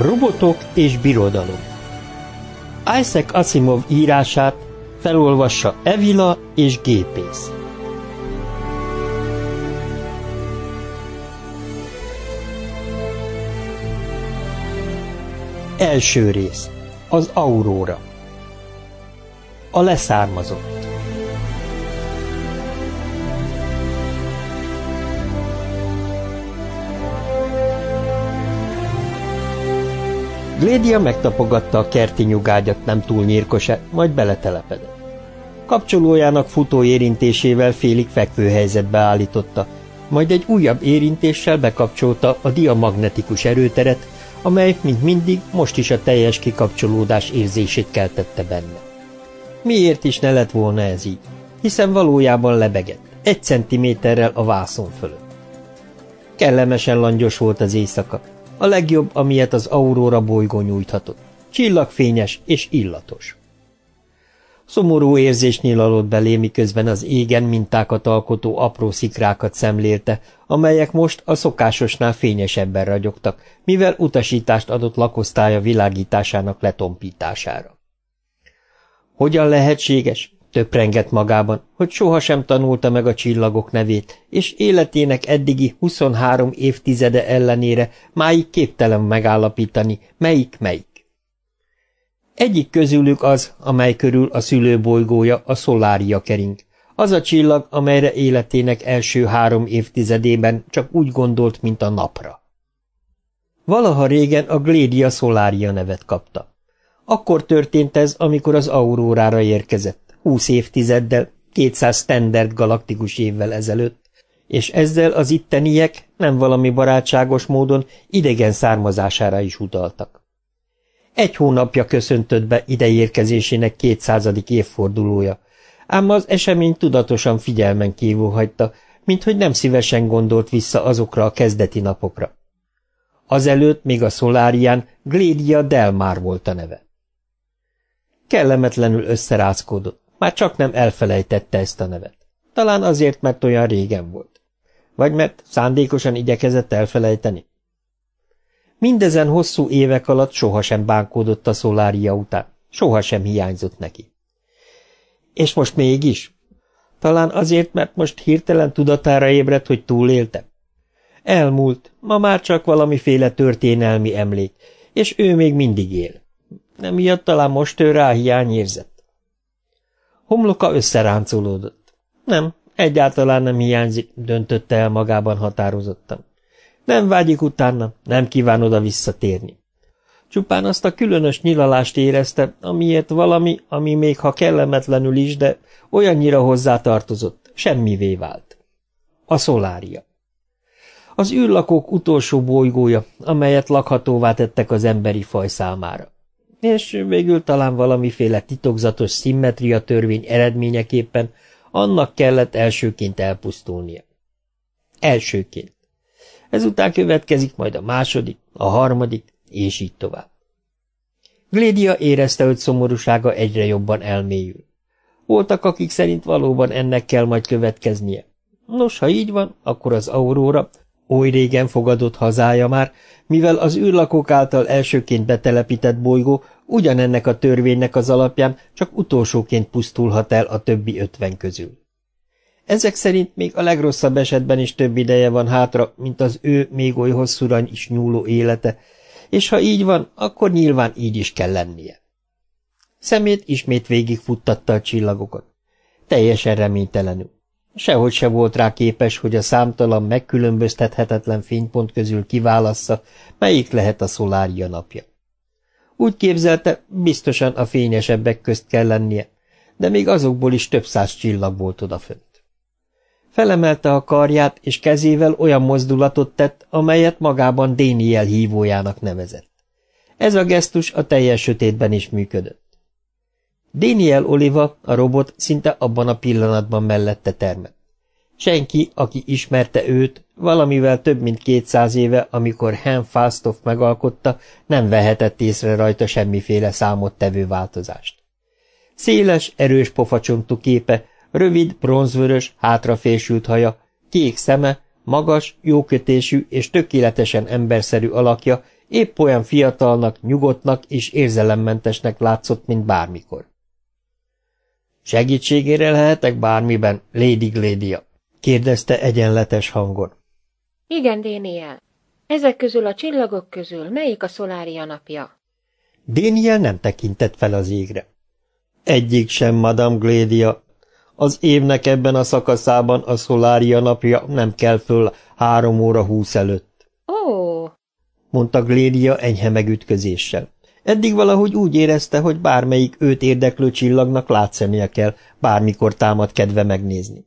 Robotok és birodalom Isaac Asimov írását felolvassa Evila és Gépész. Első rész. Az Aurora. A leszármazott. Glédia megtapogatta a kerti nyugágyat nem túl nyírkose, majd beletelepedett. Kapcsolójának futó érintésével félig fekvőhelyzetbe állította, majd egy újabb érintéssel bekapcsolta a diamagnetikus erőteret, amely, mint mindig, most is a teljes kikapcsolódás érzését keltette benne. Miért is ne lett volna ez így? Hiszen valójában lebegett, egy centiméterrel a vászon fölött. Kellemesen langyos volt az éjszaka, a legjobb, amilyet az Aurora bolygó nyújthatott. Csillagfényes és illatos. Szomorú érzés nyilalott belé, miközben az égen mintákat alkotó apró szikrákat szemlélte, amelyek most a szokásosnál fényesebben ragyogtak, mivel utasítást adott lakosztálya világításának letompítására. Hogyan lehetséges? Töprengett magában, hogy sohasem tanulta meg a csillagok nevét, és életének eddigi 23 évtizede ellenére máig képtelen megállapítani, melyik melyik. Egyik közülük az, amely körül a szülőbolygója, a szolária kering. Az a csillag, amelyre életének első három évtizedében csak úgy gondolt, mint a napra. Valaha régen a Glédia Szolária nevet kapta. Akkor történt ez, amikor az aurórára érkezett, húsz évtizeddel, 200 standard galaktikus évvel ezelőtt, és ezzel az itteniek nem valami barátságos módon idegen származására is utaltak. Egy hónapja köszöntött be ideérkezésének kétszázadik évfordulója, ám az esemény tudatosan figyelmen kívül hagyta, minthogy nem szívesen gondolt vissza azokra a kezdeti napokra. Azelőtt még a szolárián Glédia Delmár volt a neve. Kellemetlenül összerázkódott, már csak nem elfelejtette ezt a nevet. Talán azért, mert olyan régen volt. Vagy mert szándékosan igyekezett elfelejteni. Mindezen hosszú évek alatt sohasem bánkódott a szolária után, sohasem hiányzott neki. És most mégis? Talán azért, mert most hirtelen tudatára ébredt, hogy túlélte? Elmúlt, ma már csak valamiféle történelmi emlék, és ő még mindig él. Nem miatt talán most ő rá hiányérzett. Homloka összeráncolódott. Nem, egyáltalán nem hiányzik, döntötte el magában határozottan. Nem vágyik utána, nem kíván oda visszatérni. Csupán azt a különös nyilalást érezte, amiért valami, ami még ha kellemetlenül is, de olyannyira hozzátartozott, semmivé vált. A szolária. Az űrlakók utolsó bolygója, amelyet lakhatóvá tettek az emberi faj számára. És végül talán valamiféle titokzatos szimmetria törvény eredményeképpen annak kellett elsőként elpusztulnia. Elsőként. Ezután következik majd a második, a harmadik, és így tovább. Glédia érezte, hogy szomorúsága egyre jobban elmélyül. Voltak, akik szerint valóban ennek kell majd következnie. Nos, ha így van, akkor az Aurora, oly régen fogadott hazája már, mivel az űrlakók által elsőként betelepített bolygó ugyanennek a törvénynek az alapján csak utolsóként pusztulhat el a többi ötven közül. Ezek szerint még a legrosszabb esetben is több ideje van hátra, mint az ő még oly hosszúra is nyúló élete, és ha így van, akkor nyilván így is kell lennie. Szemét ismét végigfuttatta a csillagokat. Teljesen reménytelenül. Sehogy se volt rá képes, hogy a számtalan megkülönböztethetetlen fénypont közül kiválassza, melyik lehet a szolária napja. Úgy képzelte, biztosan a fényesebbek közt kell lennie, de még azokból is több száz csillag volt odafönt. Felemelte a karját, és kezével olyan mozdulatot tett, amelyet magában Déniel hívójának nevezett. Ez a gesztus a teljes sötétben is működött. Déniel Oliva, a robot szinte abban a pillanatban mellette termett. Senki, aki ismerte őt, valamivel több mint kétszáz éve, amikor Hen Falstoff megalkotta, nem vehetett észre rajta semmiféle számottevő változást. Széles, erős pofacsontú képe Rövid, bronzvörös, hátrafésült haja, kék szeme, magas, jókötésű és tökéletesen emberszerű alakja Épp olyan fiatalnak, nyugodtnak és érzelemmentesnek látszott, mint bármikor. Segítségére lehetek bármiben, Lady Glédia? Kérdezte egyenletes hangon. Igen, Déniel. Ezek közül a csillagok közül melyik a szolária napja? Déniel nem tekintett fel az égre. Egyik sem, Madame Glédia. Az évnek ebben a szakaszában a szolária napja nem kell föl három óra húsz előtt. Ó, mondta Glédia enyhe megütközéssel. Eddig valahogy úgy érezte, hogy bármelyik őt érdeklő csillagnak látszania kell, bármikor támad kedve megnézni.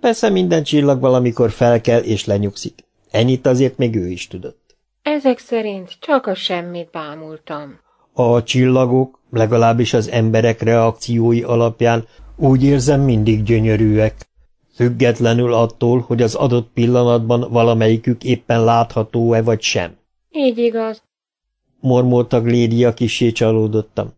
Persze minden csillag valamikor felkel és lenyugszik. Ennyit azért még ő is tudott. ezek szerint csak a semmit bámultam. A csillagok, legalábbis az emberek reakciói alapján úgy érzem mindig gyönyörűek. Függetlenül attól, hogy az adott pillanatban valamelyikük éppen látható-e vagy sem. Így igaz. Mormolta Glédia kisé csalódottam.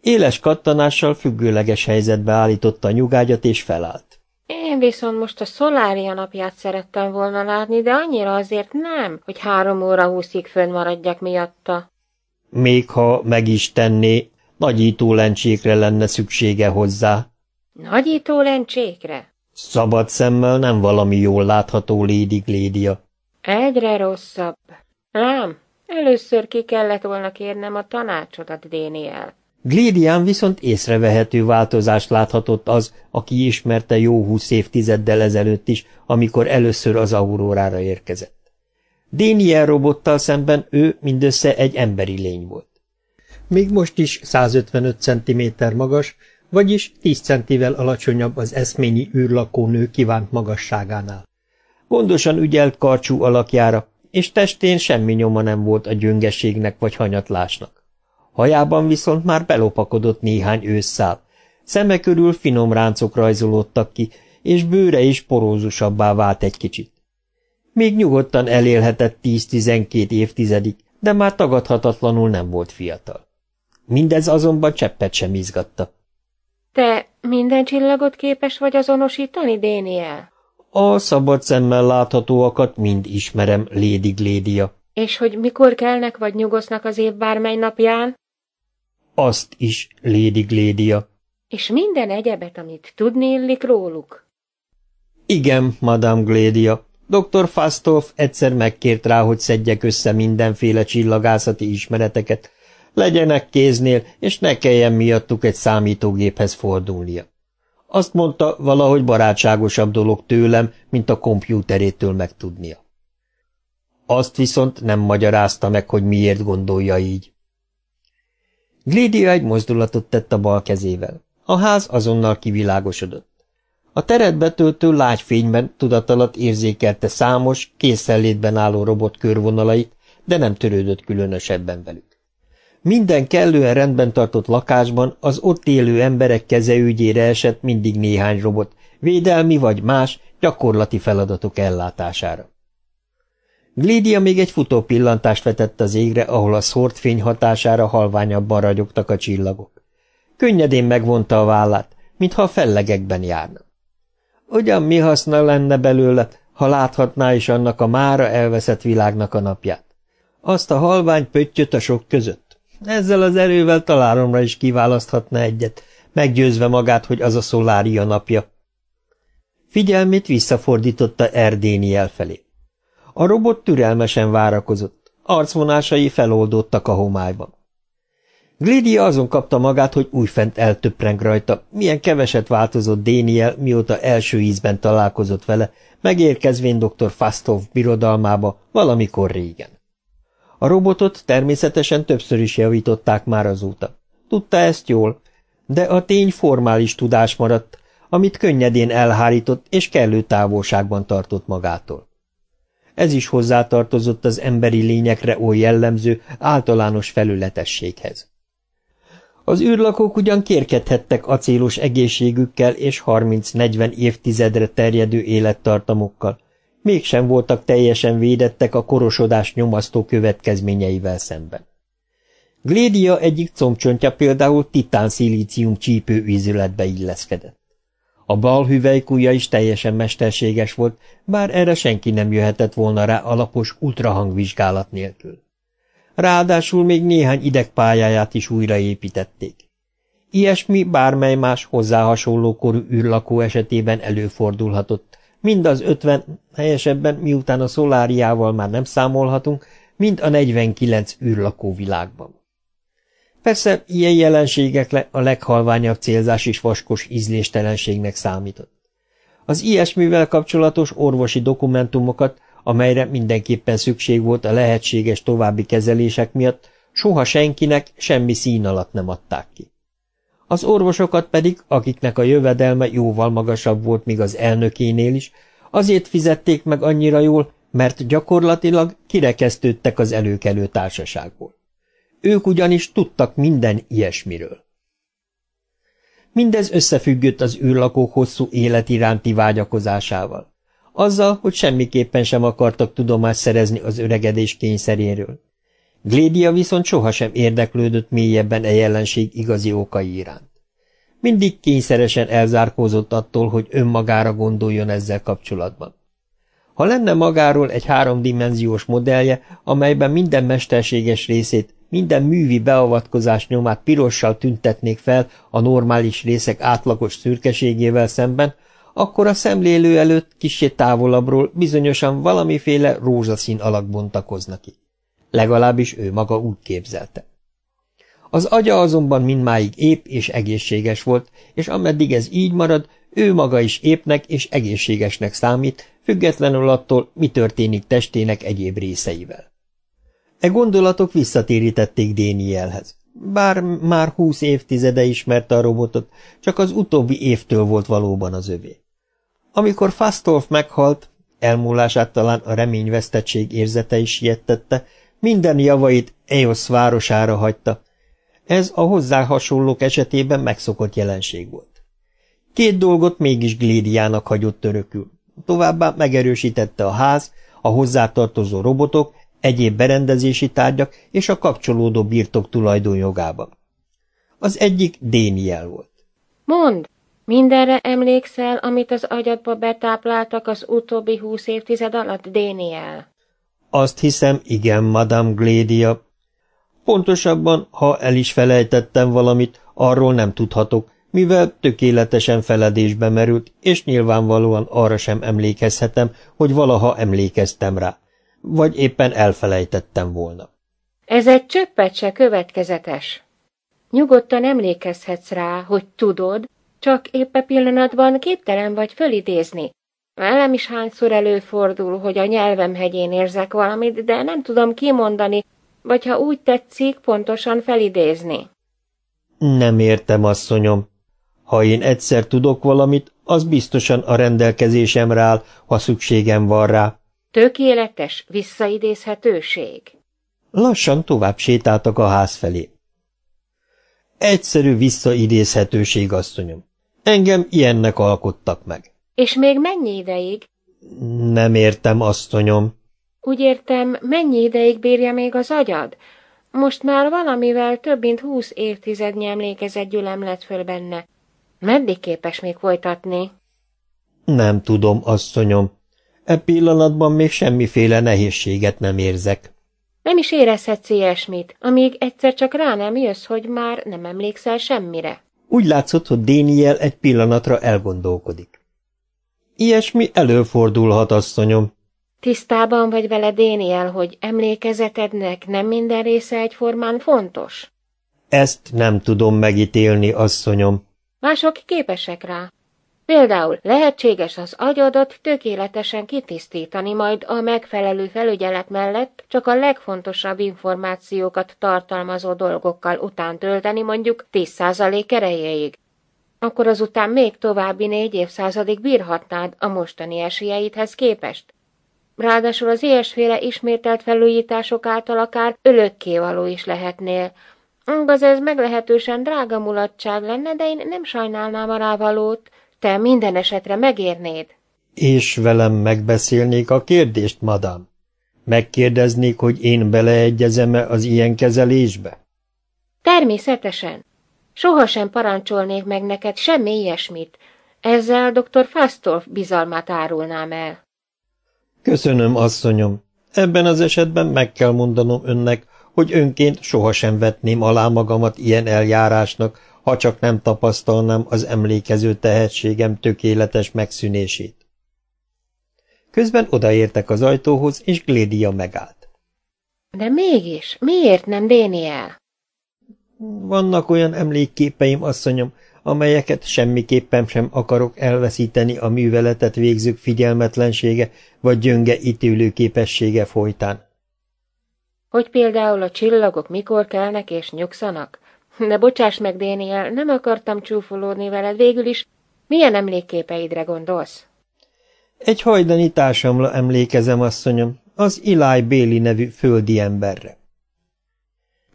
Éles kattanással függőleges helyzetbe állította a nyugágyat és felállt. Én viszont most a szolária napját szerettem volna látni, de annyira azért nem, hogy három óra húszig fönn maradjak miatta. Még ha meg is tenné, nagyító lencsékre lenne szüksége hozzá. Nagyító lencsékre? Szabad szemmel nem valami jól látható Lady Glédia. Egyre rosszabb. Lám, először ki kellett volna kérnem a tanácsodat, Déniel. Glédián viszont észrevehető változást láthatott az, aki ismerte jó húsz évtizeddel ezelőtt is, amikor először az aurórára érkezett. Déniel robottal szemben ő mindössze egy emberi lény volt. Még most is 155 cm magas, vagyis 10 centivel alacsonyabb az eszményi űrlakónő kívánt magasságánál. Gondosan ügyelt karcsú alakjára, és testén semmi nyoma nem volt a gyöngeségnek vagy hanyatlásnak. Hajában viszont már belopakodott néhány ősszál, szeme körül finom ráncok rajzolódtak ki, és bőre is porózusabbá vált egy kicsit. Még nyugodtan elélhetett 10-12 évtizedig, de már tagadhatatlanul nem volt fiatal. Mindez azonban cseppet sem izgatta. Te minden csillagot képes vagy azonosítani, Déniel? A szabad szemmel láthatóakat mind ismerem, Lady Glédia. És hogy mikor kelnek vagy nyugosznak az év bármely napján? Azt is, Lady Glédia. És minden egyebet, amit tudni illik róluk? Igen, Madame Glédia. Dr. Fastolf egyszer megkért rá, hogy szedjek össze mindenféle csillagászati ismereteket, legyenek kéznél, és ne kelljen miattuk egy számítógéphez fordulnia. Azt mondta, valahogy barátságosabb dolog tőlem, mint a kompjúterétől megtudnia. Azt viszont nem magyarázta meg, hogy miért gondolja így. Glédia egy mozdulatot tett a bal kezével. A ház azonnal kivilágosodott. A teret betöltő lágy fényben tudatalat érzékelte számos, készenlétben álló robot körvonalait, de nem törődött különösebben velük. Minden kellően rendben tartott lakásban az ott élő emberek kezeügyére esett mindig néhány robot, védelmi vagy más, gyakorlati feladatok ellátására. Glédia még egy futó pillantást vetett az égre, ahol a szórt fény hatására halványabban ragyogtak a csillagok. Könnyedén megvonta a vállát, mintha a fellegekben járna. Ugyan mi haszna lenne belőle, ha láthatná is annak a mára elveszett világnak a napját? Azt a halvány pöttyöt a sok között. Ezzel az erővel találomra is kiválaszthatna egyet, meggyőzve magát, hogy az a szolária napja. Figyelmét visszafordította Erdéni elfelé. A robot türelmesen várakozott, arcvonásai feloldódtak a homályban. Glidia azon kapta magát, hogy újfent eltöpreng rajta, milyen keveset változott Déniel, mióta első ízben találkozott vele, megérkezvén dr. Fastov birodalmába valamikor régen. A robotot természetesen többször is javították már azóta. Tudta ezt jól, de a tény formális tudás maradt, amit könnyedén elhárított és kellő távolságban tartott magától. Ez is hozzátartozott az emberi lényekre oly jellemző, általános felületességhez. Az űrlakók ugyan kérkedhettek acélos egészségükkel és 30-40 évtizedre terjedő élettartamokkal, mégsem voltak teljesen védettek a korosodás nyomasztó következményeivel szemben. Glédia egyik combcsontja például titán-szilícium csípővízületbe illeszkedett. A bal hüvelykúja is teljesen mesterséges volt, bár erre senki nem jöhetett volna rá alapos ultrahangvizsgálat nélkül. Ráadásul még néhány idegpályáját is újraépítették. Ilyesmi bármely más hozzá hasonló korú űrlakó esetében előfordulhatott, mind az ötven, helyesebben miután a szoláriával már nem számolhatunk, mind a 49 űrlakó világban. Persze ilyen jelenségekre a leghalványabb célzás is vaskos ízléstelenségnek számított. Az ilyesmivel kapcsolatos orvosi dokumentumokat, amelyre mindenképpen szükség volt a lehetséges további kezelések miatt, soha senkinek semmi szín alatt nem adták ki. Az orvosokat pedig, akiknek a jövedelme jóval magasabb volt, míg az elnökénél is, azért fizették meg annyira jól, mert gyakorlatilag kirekesztődtek az előkelő társaságból. Ők ugyanis tudtak minden ilyesmiről. Mindez összefüggött az űrlakók hosszú élet iránti vágyakozásával. Azzal, hogy semmiképpen sem akartak tudomást szerezni az öregedés kényszeréről. Glédia viszont sohasem érdeklődött mélyebben e jelenség igazi okai iránt. Mindig kényszeresen elzárkózott attól, hogy önmagára gondoljon ezzel kapcsolatban. Ha lenne magáról egy háromdimenziós modellje, amelyben minden mesterséges részét, minden művi beavatkozás nyomát pirossal tüntetnék fel a normális részek átlagos szürkeségével szemben, akkor a szemlélő előtt kisé távolabbról bizonyosan valamiféle rózsaszín alak bontakozna ki. Legalábbis ő maga úgy képzelte. Az agya azonban mindmáig épp és egészséges volt, és ameddig ez így marad, ő maga is épnek és egészségesnek számít, függetlenül attól, mi történik testének egyéb részeivel. E gondolatok visszatérítették Dénielhez. Bár már húsz évtizede ismerte a robotot, csak az utóbbi évtől volt valóban az övé. Amikor Fastolf meghalt, elmúlását talán a reményvesztettség érzete is siettette, minden javait Eosz városára hagyta. Ez a hozzá hasonlók esetében megszokott jelenség volt. Két dolgot mégis Glédiának hagyott örökül. Továbbá megerősítette a ház, a hozzátartozó robotok, egyéb berendezési tárgyak és a kapcsolódó birtok tulajdonjogában. Az egyik Déniel volt. Mond, mindenre emlékszel, amit az agyadba betápláltak az utóbbi húsz évtized alatt, Déniel? Azt hiszem, igen, Madame Glédia. Pontosabban, ha el is felejtettem valamit, arról nem tudhatok, mivel tökéletesen feledésbe merült, és nyilvánvalóan arra sem emlékezhetem, hogy valaha emlékeztem rá, vagy éppen elfelejtettem volna. Ez egy csöppet se következetes. Nyugodtan emlékezhetsz rá, hogy tudod, csak épp a pillanatban képtelen vagy fölidézni. Velem is hányszor előfordul, hogy a nyelvem hegyén érzek valamit, de nem tudom kimondani, vagy ha úgy tetszik, pontosan felidézni. Nem értem, asszonyom. Ha én egyszer tudok valamit, az biztosan a rendelkezésemre áll, ha szükségem van rá. Tökéletes visszaidézhetőség. Lassan tovább sétáltak a ház felé. Egyszerű visszaidézhetőség, asszonyom. Engem ilyennek alkottak meg. És még mennyi ideig? Nem értem, asszonyom. Úgy értem, mennyi ideig bírja még az agyad? Most már valamivel több mint húsz évtizednyi emlékezett gyülem lett föl benne. Meddig képes még folytatni? Nem tudom, asszonyom. E pillanatban még semmiféle nehézséget nem érzek. Nem is érezhetsz ilyesmit, amíg egyszer csak rá nem jössz, hogy már nem emlékszel semmire. Úgy látszott, hogy Déniel egy pillanatra elgondolkodik. Ilyesmi előfordulhat, asszonyom. Tisztában vagy vele, Déniel, hogy emlékezetednek nem minden része egyformán fontos? Ezt nem tudom megítélni, asszonyom. Mások képesek rá. Például lehetséges az agyadat tökéletesen kitisztítani, majd a megfelelő felügyelet mellett csak a legfontosabb információkat tartalmazó dolgokkal után tölteni mondjuk 10% erejéig. Akkor azután még további négy évszázadig bírhatnád a mostani esélyeidhez képest. Ráadásul az ilyesféle ismételt felújítások által akár örökkévaló is lehetnél. Az ez meglehetősen drága mulatság lenne, de én nem sajnálnám a rávalót. Te minden esetre megérnéd. És velem megbeszélnék a kérdést, madám? Megkérdeznék, hogy én beleegyezem-e az ilyen kezelésbe? Természetesen. Sohasem parancsolnék meg neked semmi ilyesmit. Ezzel dr. Fastorf bizalmát árulnám el. Köszönöm, asszonyom. Ebben az esetben meg kell mondanom önnek, hogy önként sohasem vetném alá magamat ilyen eljárásnak, ha csak nem tapasztalnám az emlékező tehetségem tökéletes megszűnését. Közben odaértek az ajtóhoz, és Glédia megállt. De mégis, miért nem Déniel? Vannak olyan emlékképeim, asszonyom, amelyeket semmiképpen sem akarok elveszíteni a műveletet végzők figyelmetlensége vagy gyönge ítélő képessége folytán. Hogy például a csillagok mikor kelnek és nyugszanak? De bocsáss meg, Déniel, nem akartam csúfolódni veled végül is. Milyen emlékképeidre gondolsz? Egy hajdani társamla emlékezem, asszonyom, az Eli Béli nevű földi emberre.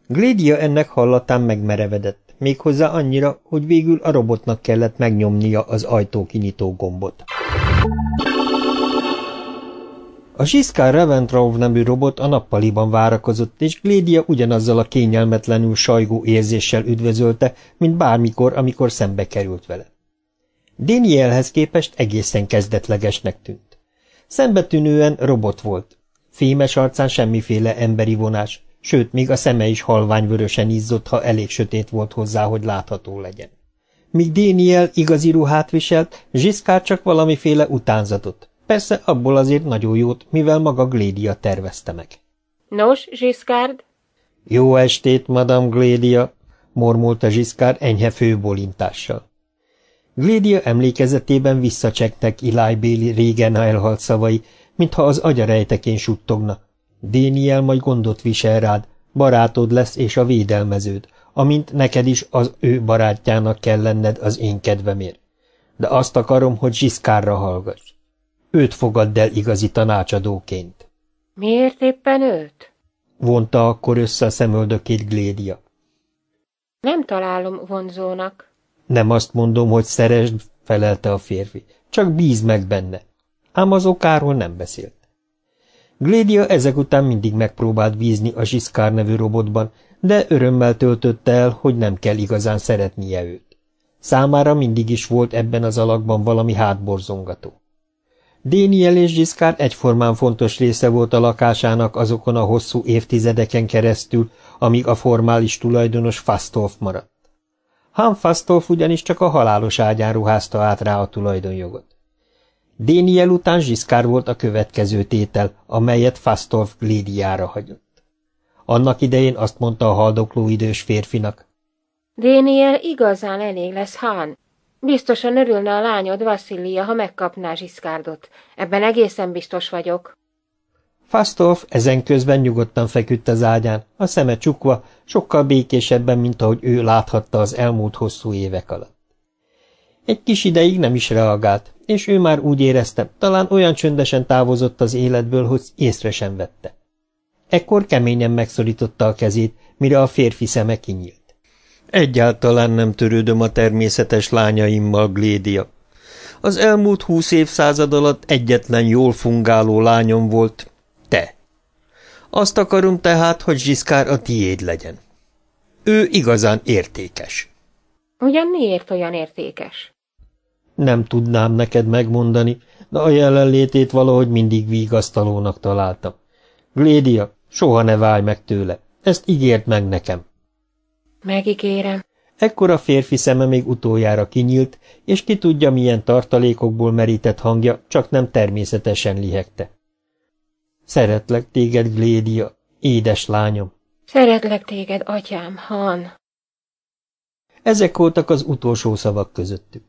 Glédia ennek hallatán megmerevedett, méghozzá annyira, hogy végül a robotnak kellett megnyomnia az ajtó kinyitó gombot. A Zsiszkár Reventrov nevű robot a nappaliban várakozott, és Glédia ugyanazzal a kényelmetlenül sajgó érzéssel üdvözölte, mint bármikor, amikor szembe került vele. Danielhez képest egészen kezdetlegesnek tűnt. Szembetűnően robot volt. Fémes arcán semmiféle emberi vonás, sőt, még a szeme is halványvörösen izzott, ha elég sötét volt hozzá, hogy látható legyen. Míg Daniel igazi ruhát viselt, Zsiszkár csak valamiféle utánzatot. Persze abból azért nagyon jót, mivel maga Glédia tervezte meg. Nos, Zsiszkárd? Jó estét, Madame Glédia, mormolta Zsiszkár enyhe főbolintással. Glédia emlékezetében visszacsektek Eli Béli régen elhalt szavai, mintha az agyarejtekén suttogna. Déniel majd gondot visel rád, barátod lesz és a védelmeződ, amint neked is az ő barátjának kell lenned az én kedvemért. De azt akarom, hogy Zsiszkárra hallgass. Őt fogadd el igazi tanácsadóként. Miért éppen őt? Vonta akkor össze a szemöldökét Glédia. Nem találom vonzónak. Nem azt mondom, hogy szeresd, felelte a férfi. Csak bíz meg benne. Ám az okáról nem beszélt. Glédia ezek után mindig megpróbált bízni a Zsiszkár nevű robotban, de örömmel töltötte el, hogy nem kell igazán szeretnie őt. Számára mindig is volt ebben az alakban valami hátborzongató. Déniel és Zsiszkár egyformán fontos része volt a lakásának azokon a hosszú évtizedeken keresztül, amíg a formális tulajdonos Fastolf maradt. Han Fastolf ugyanis csak a halálos ágyán ruházta át rá a tulajdonjogot. Déniel után Zsiszkár volt a következő tétel, amelyet Fastolf Glédiára hagyott. Annak idején azt mondta a haldokló idős férfinak. Déniel igazán elég lesz, Han. Biztosan örülne a lányod, Vasszilia, ha megkapná Zsiszkárdot. Ebben egészen biztos vagyok. Fastolf ezen közben nyugodtan feküdt az ágyán, a szeme csukva, sokkal békésebben, mint ahogy ő láthatta az elmúlt hosszú évek alatt. Egy kis ideig nem is reagált, és ő már úgy érezte, talán olyan csöndesen távozott az életből, hogy észre sem vette. Ekkor keményen megszorította a kezét, mire a férfi szeme kinyílt. Egyáltalán nem törődöm a természetes lányaimmal, Glédia. Az elmúlt húsz évszázad alatt egyetlen jól fungáló lányom volt, te. Azt akarom tehát, hogy Zsiszkár a tiéd legyen. Ő igazán értékes. Ugyan miért olyan értékes? Nem tudnám neked megmondani, de a jelenlétét valahogy mindig vigasztalónak találtam. Glédia, soha ne válj meg tőle. Ezt ígért meg nekem. Megígérem. Ekkor a férfi szeme még utoljára kinyílt, és ki tudja, milyen tartalékokból merített hangja, csak nem természetesen lihegte. Szeretlek téged, Glédia, édes lányom. Szeretlek téged, atyám, Han. Ezek voltak az utolsó szavak közöttük.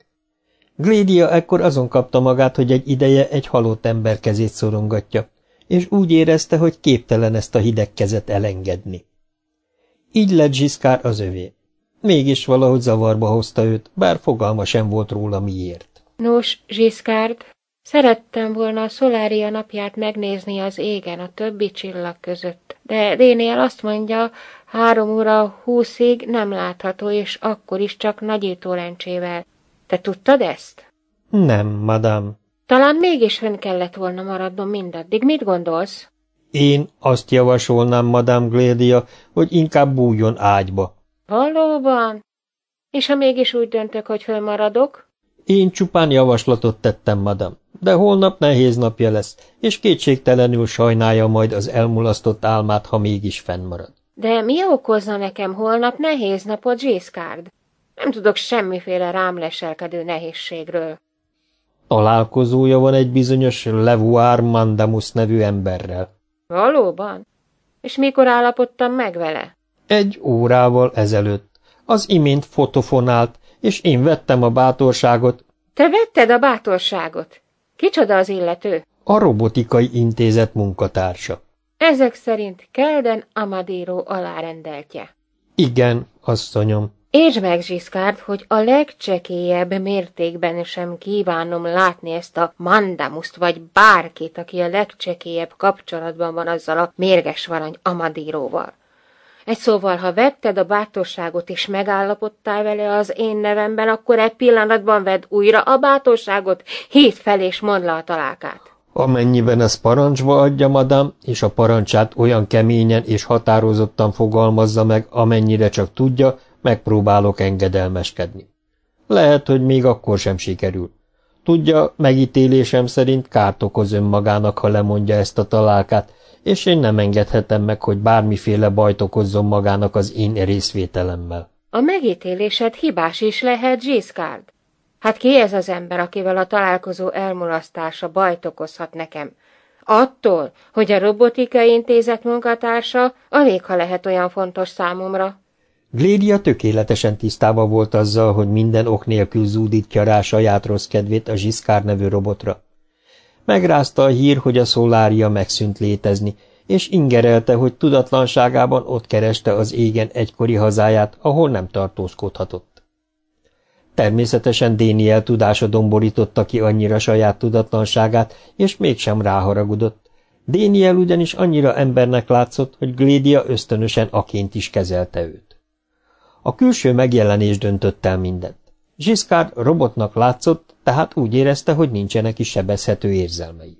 Glédia ekkor azon kapta magát, hogy egy ideje egy halott ember kezét szorongatja, és úgy érezte, hogy képtelen ezt a hideg kezet elengedni. Így lett Zsiszkár az övé. Mégis valahogy zavarba hozta őt, bár fogalma sem volt róla miért. Nos, Zsiszkárd, szerettem volna a Szolária napját megnézni az égen a többi csillag között, de Dénél azt mondja, három óra húszig nem látható, és akkor is csak nagyító lencsével. Te tudtad ezt? Nem, madám. Talán mégis fenn kellett volna maradnom mindaddig. Mit gondolsz? Én azt javasolnám, Madame Glédia, hogy inkább bújjon ágyba. Valóban? És ha mégis úgy döntök, hogy fölmaradok? Én csupán javaslatot tettem, madam, de holnap nehéz napja lesz, és kétségtelenül sajnálja majd az elmulasztott álmát, ha mégis fennmarad. De mi okozna nekem holnap nehéz napot, Giscard? Nem tudok semmiféle rám leselkedő nehézségről. Találkozója van egy bizonyos Levoir Mandamus nevű emberrel. Valóban? És mikor állapodtam meg vele? Egy órával ezelőtt. Az imént fotofonált, és én vettem a bátorságot. Te vetted a bátorságot? Kicsoda az illető? A robotikai intézet munkatársa. Ezek szerint Kelden Amadiro alárendeltje. Igen, asszonyom. És meg, Zsiszkárd, hogy a legcsekélyebb mértékben sem kívánom látni ezt a mandamuszt, vagy bárkit, aki a legcsekélyebb kapcsolatban van azzal a mérges valany Amadíróval. Egy szóval, ha vetted a bátorságot és megállapodtál vele az én nevemben, akkor egy pillanatban vedd újra a bátorságot, hét fel és mondd le a találkát. Amennyiben ez parancsba adja, madám, és a parancsát olyan keményen és határozottan fogalmazza meg, amennyire csak tudja, megpróbálok engedelmeskedni. Lehet, hogy még akkor sem sikerül. Tudja, megítélésem szerint kárt okoz önmagának, ha lemondja ezt a találkát, és én nem engedhetem meg, hogy bármiféle bajt okozzon magának az én részvételemmel. A megítélésed hibás is lehet, Giscard. Hát ki ez az ember, akivel a találkozó elmulasztása bajt okozhat nekem? Attól, hogy a robotikai intézet munkatársa, alig ha lehet olyan fontos számomra. Glédia tökéletesen tisztában volt azzal, hogy minden ok nélkül zúdítja rá saját rossz kedvét a Zsiszkár nevű robotra. Megrázta a hír, hogy a szolária megszűnt létezni, és ingerelte, hogy tudatlanságában ott kereste az égen egykori hazáját, ahol nem tartózkodhatott. Természetesen Déniel tudása domborította ki annyira saját tudatlanságát, és mégsem ráharagudott. Déniel ugyanis annyira embernek látszott, hogy Glédia ösztönösen aként is kezelte őt. A külső megjelenés döntött el mindent. Giscard robotnak látszott, tehát úgy érezte, hogy nincsenek is sebezhető érzelmei.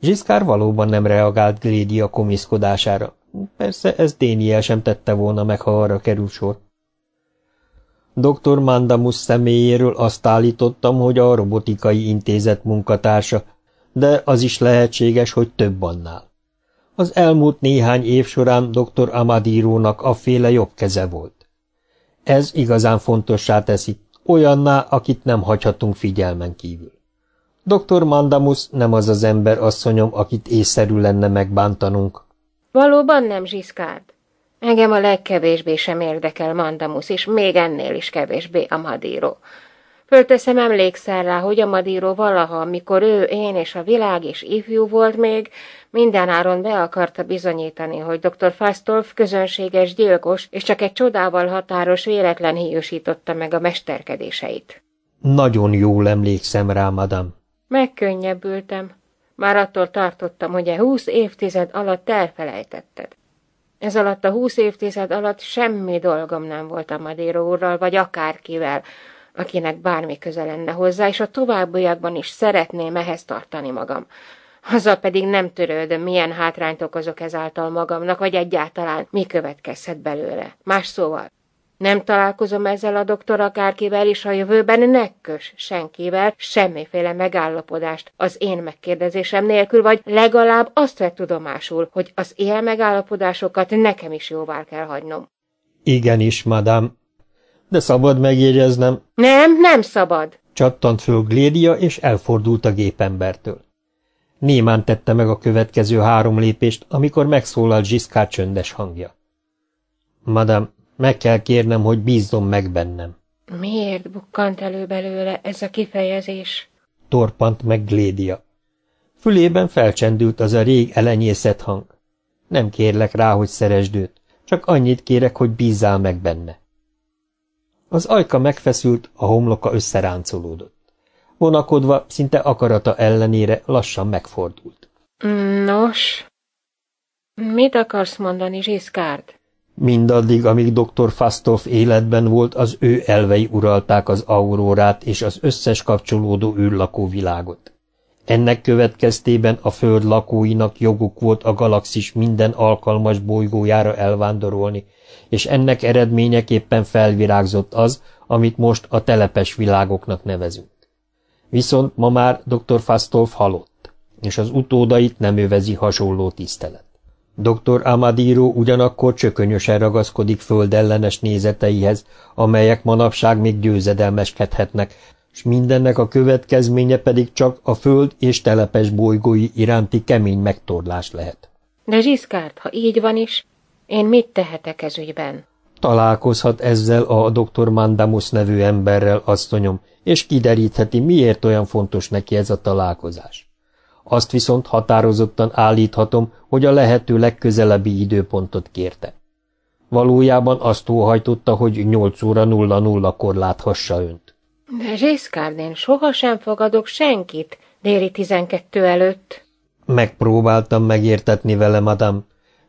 Giscard valóban nem reagált Glédia komiszkodására. Persze ez Déniel sem tette volna meg, ha arra kerül sor. Dr. Mandamus személyéről azt állítottam, hogy a robotikai intézet munkatársa, de az is lehetséges, hogy több annál. Az elmúlt néhány év során dr. Amadírónak a féle jobb keze volt. Ez igazán fontossá teszi, olyanná, akit nem hagyhatunk figyelmen kívül. Dr. Mandamus nem az az ember, asszonyom, akit észszerű lenne megbántanunk. Valóban nem, Zsiszkárd. Engem a legkevésbé sem érdekel Mandamus, és még ennél is kevésbé a Madíró. Fölteszem, emlékszel rá, hogy a Madíró valaha, amikor ő, én és a világ és ifjú volt még, mindenáron be akarta bizonyítani, hogy dr. Fastolf közönséges gyilkos, és csak egy csodával határos véletlen híjosította meg a mesterkedéseit. Nagyon jól emlékszem rá, madam. Megkönnyebbültem. Már attól tartottam, hogy e húsz évtized alatt elfelejtetted. Ez alatt a húsz évtized alatt semmi dolgom nem volt a Madéro úrral, vagy akárkivel, akinek bármi köze lenne hozzá, és a továbbiakban is szeretném ehhez tartani magam. Azzal pedig nem törődöm, milyen hátrányt okozok ezáltal magamnak, vagy egyáltalán mi következhet belőle. Más szóval, nem találkozom ezzel a doktor akárkivel is a jövőben, ne senkivel semmiféle megállapodást az én megkérdezésem nélkül, vagy legalább azt vett tudomásul, hogy az ilyen megállapodásokat nekem is jóvá kell hagynom. Igenis, madám. De szabad megjegyeznem. Nem, nem szabad. Csattant föl Glédia, és elfordult a gépembertől. Némán tette meg a következő három lépést, amikor megszólalt Zsiszkár csöndes hangja. Madam, meg kell kérnem, hogy bízzon meg bennem. Miért bukkant elő belőle ez a kifejezés? Torpant meg Glédia. Fülében felcsendült az a rég elenyészett hang. Nem kérlek rá, hogy szeresd őt, csak annyit kérek, hogy bízzál meg benne. Az ajka megfeszült, a homloka összeráncolódott. Vonakodva, szinte akarata ellenére lassan megfordult. Nos, mit akarsz mondani, Zsiszkárd? Mindaddig, amíg dr. Fastolf életben volt, az ő elvei uralták az aurórát és az összes kapcsolódó űrlakó világot. Ennek következtében a föld lakóinak joguk volt a galaxis minden alkalmas bolygójára elvándorolni, és ennek eredményeképpen felvirágzott az, amit most a telepes világoknak nevezünk. Viszont ma már dr. Fastolf halott, és az utódait nem övezi hasonló tisztelet. Dr. Amadiro ugyanakkor csökönyösen ragaszkodik földellenes nézeteihez, amelyek manapság még győzedelmeskedhetnek, s mindennek a következménye pedig csak a föld és telepes bolygói iránti kemény megtorlás lehet. De Zsiszkárt, ha így van is, én mit tehetek ez ügyben? Találkozhat ezzel a dr. Mandamus nevű emberrel, asszonyom, és kiderítheti, miért olyan fontos neki ez a találkozás. Azt viszont határozottan állíthatom, hogy a lehető legközelebbi időpontot kérte. Valójában azt óhajtotta, hogy 8 óra 00-kor láthassa önt. De Zsészkárd, én sohasem fogadok senkit déli tizenkettő előtt. Megpróbáltam megértetni vele, madam.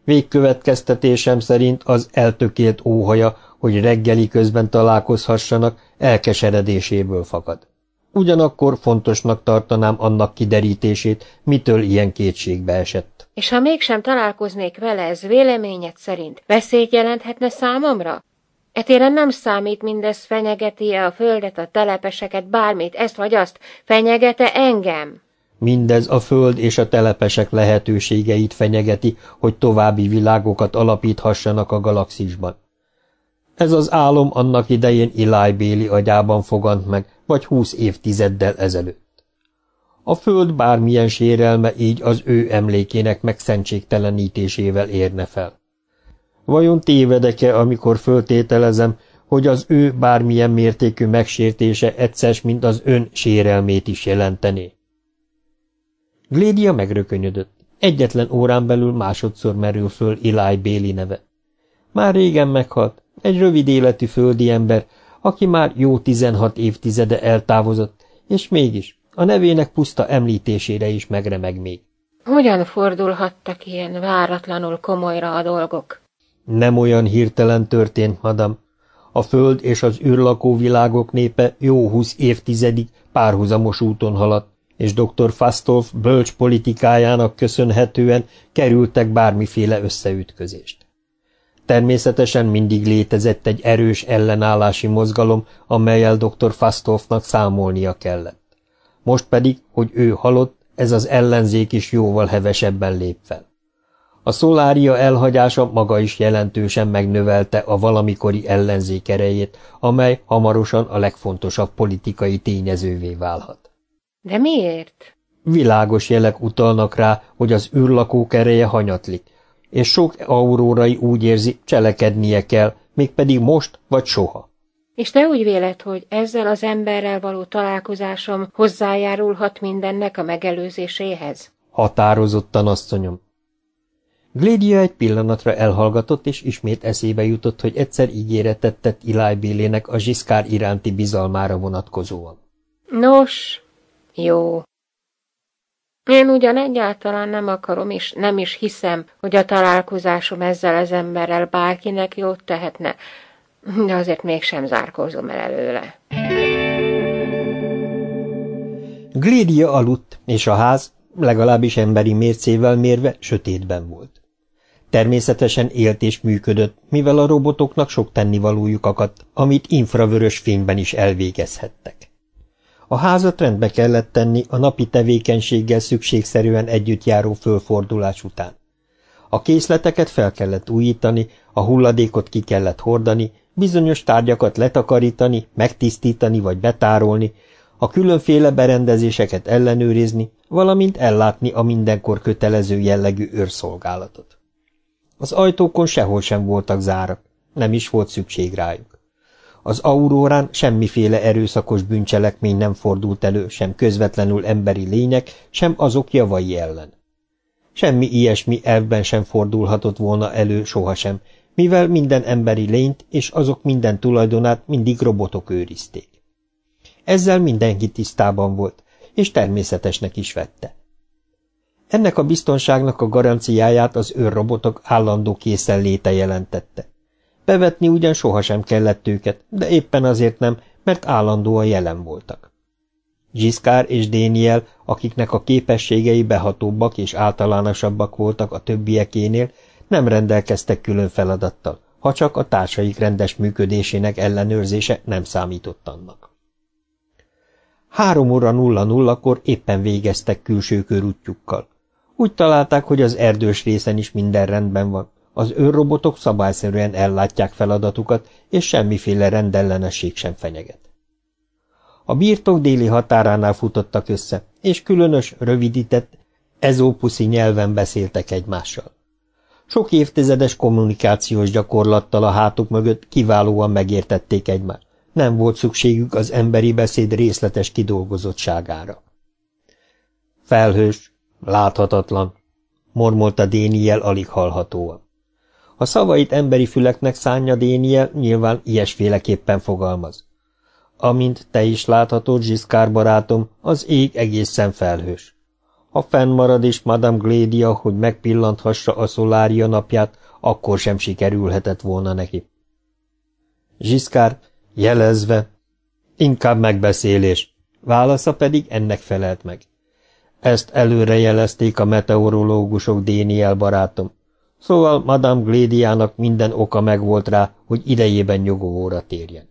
Végkövetkeztetésem szerint az eltökélt óhaja, hogy reggeli közben találkozhassanak, elkeseredéséből fakad. Ugyanakkor fontosnak tartanám annak kiderítését, mitől ilyen kétségbe esett. És ha mégsem találkoznék vele, ez véleményed szerint veszélyt jelenthetne számomra? Etéren nem számít mindez fenyegeti -e a földet, a telepeseket, bármit, ezt vagy azt, fenyegete engem? Mindez a föld és a telepesek lehetőségeit fenyegeti, hogy további világokat alapíthassanak a galaxisban. Ez az álom annak idején Eli Béli agyában fogant meg, vagy húsz évtizeddel ezelőtt. A föld bármilyen sérelme így az ő emlékének megszentségtelenítésével érne fel. Vajon tévedek-e, amikor föltételezem, hogy az ő bármilyen mértékű megsértése egyszer, mint az ön sérelmét is jelentené? Glédia megrökönyödött. Egyetlen órán belül másodszor merül föl Eli Béli neve. Már régen meghalt, egy rövid életű földi ember, aki már jó tizenhat évtizede eltávozott, és mégis a nevének puszta említésére is megremeg még. Hogyan fordulhattak ilyen váratlanul komolyra a dolgok? Nem olyan hirtelen történt, madam. A föld és az űrlakó világok népe jó húsz évtizedig párhuzamos úton haladt, és dr. Fastolf bölcs politikájának köszönhetően kerültek bármiféle összeütközést. Természetesen mindig létezett egy erős ellenállási mozgalom, amelyel dr. Fastolfnak számolnia kellett. Most pedig, hogy ő halott, ez az ellenzék is jóval hevesebben lép fel. A szolária elhagyása maga is jelentősen megnövelte a valamikori ellenzék erejét, amely hamarosan a legfontosabb politikai tényezővé válhat. De miért? Világos jelek utalnak rá, hogy az űrlakók ereje hanyatlik, és sok aurórai úgy érzi, cselekednie kell, mégpedig most vagy soha. És te úgy véled, hogy ezzel az emberrel való találkozásom hozzájárulhat mindennek a megelőzéséhez? Határozottan, asszonyom. Glédia egy pillanatra elhallgatott, és ismét eszébe jutott, hogy egyszer ígéretet tett Eli Bélének a zsiszkár iránti bizalmára vonatkozóan. Nos, jó. Én ugyan egyáltalán nem akarom, és nem is hiszem, hogy a találkozásom ezzel az emberrel bárkinek jót tehetne, de azért mégsem zárkózom el előle. Glédia aludt, és a ház, legalábbis emberi mércével mérve, sötétben volt. Természetesen élt és működött, mivel a robotoknak sok tennivalójuk akadt, amit infravörös fényben is elvégezhettek. A házat rendbe kellett tenni a napi tevékenységgel szükségszerűen együtt járó fölfordulás után. A készleteket fel kellett újítani, a hulladékot ki kellett hordani, bizonyos tárgyakat letakarítani, megtisztítani vagy betárolni, a különféle berendezéseket ellenőrizni, valamint ellátni a mindenkor kötelező jellegű őrszolgálatot. Az ajtókon sehol sem voltak zárak, nem is volt szükség rájuk. Az aurórán semmiféle erőszakos bűncselekmény nem fordult elő, sem közvetlenül emberi lények, sem azok javai ellen. Semmi ilyesmi elvben sem fordulhatott volna elő sohasem, mivel minden emberi lényt és azok minden tulajdonát mindig robotok őrizték. Ezzel mindenki tisztában volt, és természetesnek is vette. Ennek a biztonságnak a garanciáját az őrrobotok állandó készenléte jelentette. Bevetni ugyan sohasem kellett őket, de éppen azért nem, mert állandóan jelen voltak. Giscard és Déniel, akiknek a képességei behatóbbak és általánosabbak voltak a többiekénél, nem rendelkeztek külön feladattal, ha csak a társaik rendes működésének ellenőrzése nem számított annak. Három óra nulla nullakor éppen végeztek külső körútjukkal. Úgy találták, hogy az erdős részen is minden rendben van. Az őrrobotok szabályszerűen ellátják feladatukat, és semmiféle rendellenesség sem fenyeget. A birtok déli határánál futottak össze, és különös, rövidített, ezópuszi nyelven beszéltek egymással. Sok évtizedes kommunikációs gyakorlattal a hátuk mögött kiválóan megértették egymást. Nem volt szükségük az emberi beszéd részletes kidolgozottságára. Felhős, láthatatlan, mormolta Déniel alig hallhatóan. A szavait emberi füleknek szánja Déniel, nyilván ilyesféleképpen fogalmaz. Amint te is láthatod, Zsiszkár barátom, az ég egészen felhős. Ha fennmarad is Madame Glédia, hogy megpillanthassa a szolária napját, akkor sem sikerülhetett volna neki. Zsiszkár jelezve, inkább megbeszélés, válasza pedig ennek felelt meg. Ezt előre jelezték a meteorológusok, Déniel barátom. Szóval Madame Glédiának minden oka megvolt rá, hogy idejében nyugovóra térjen.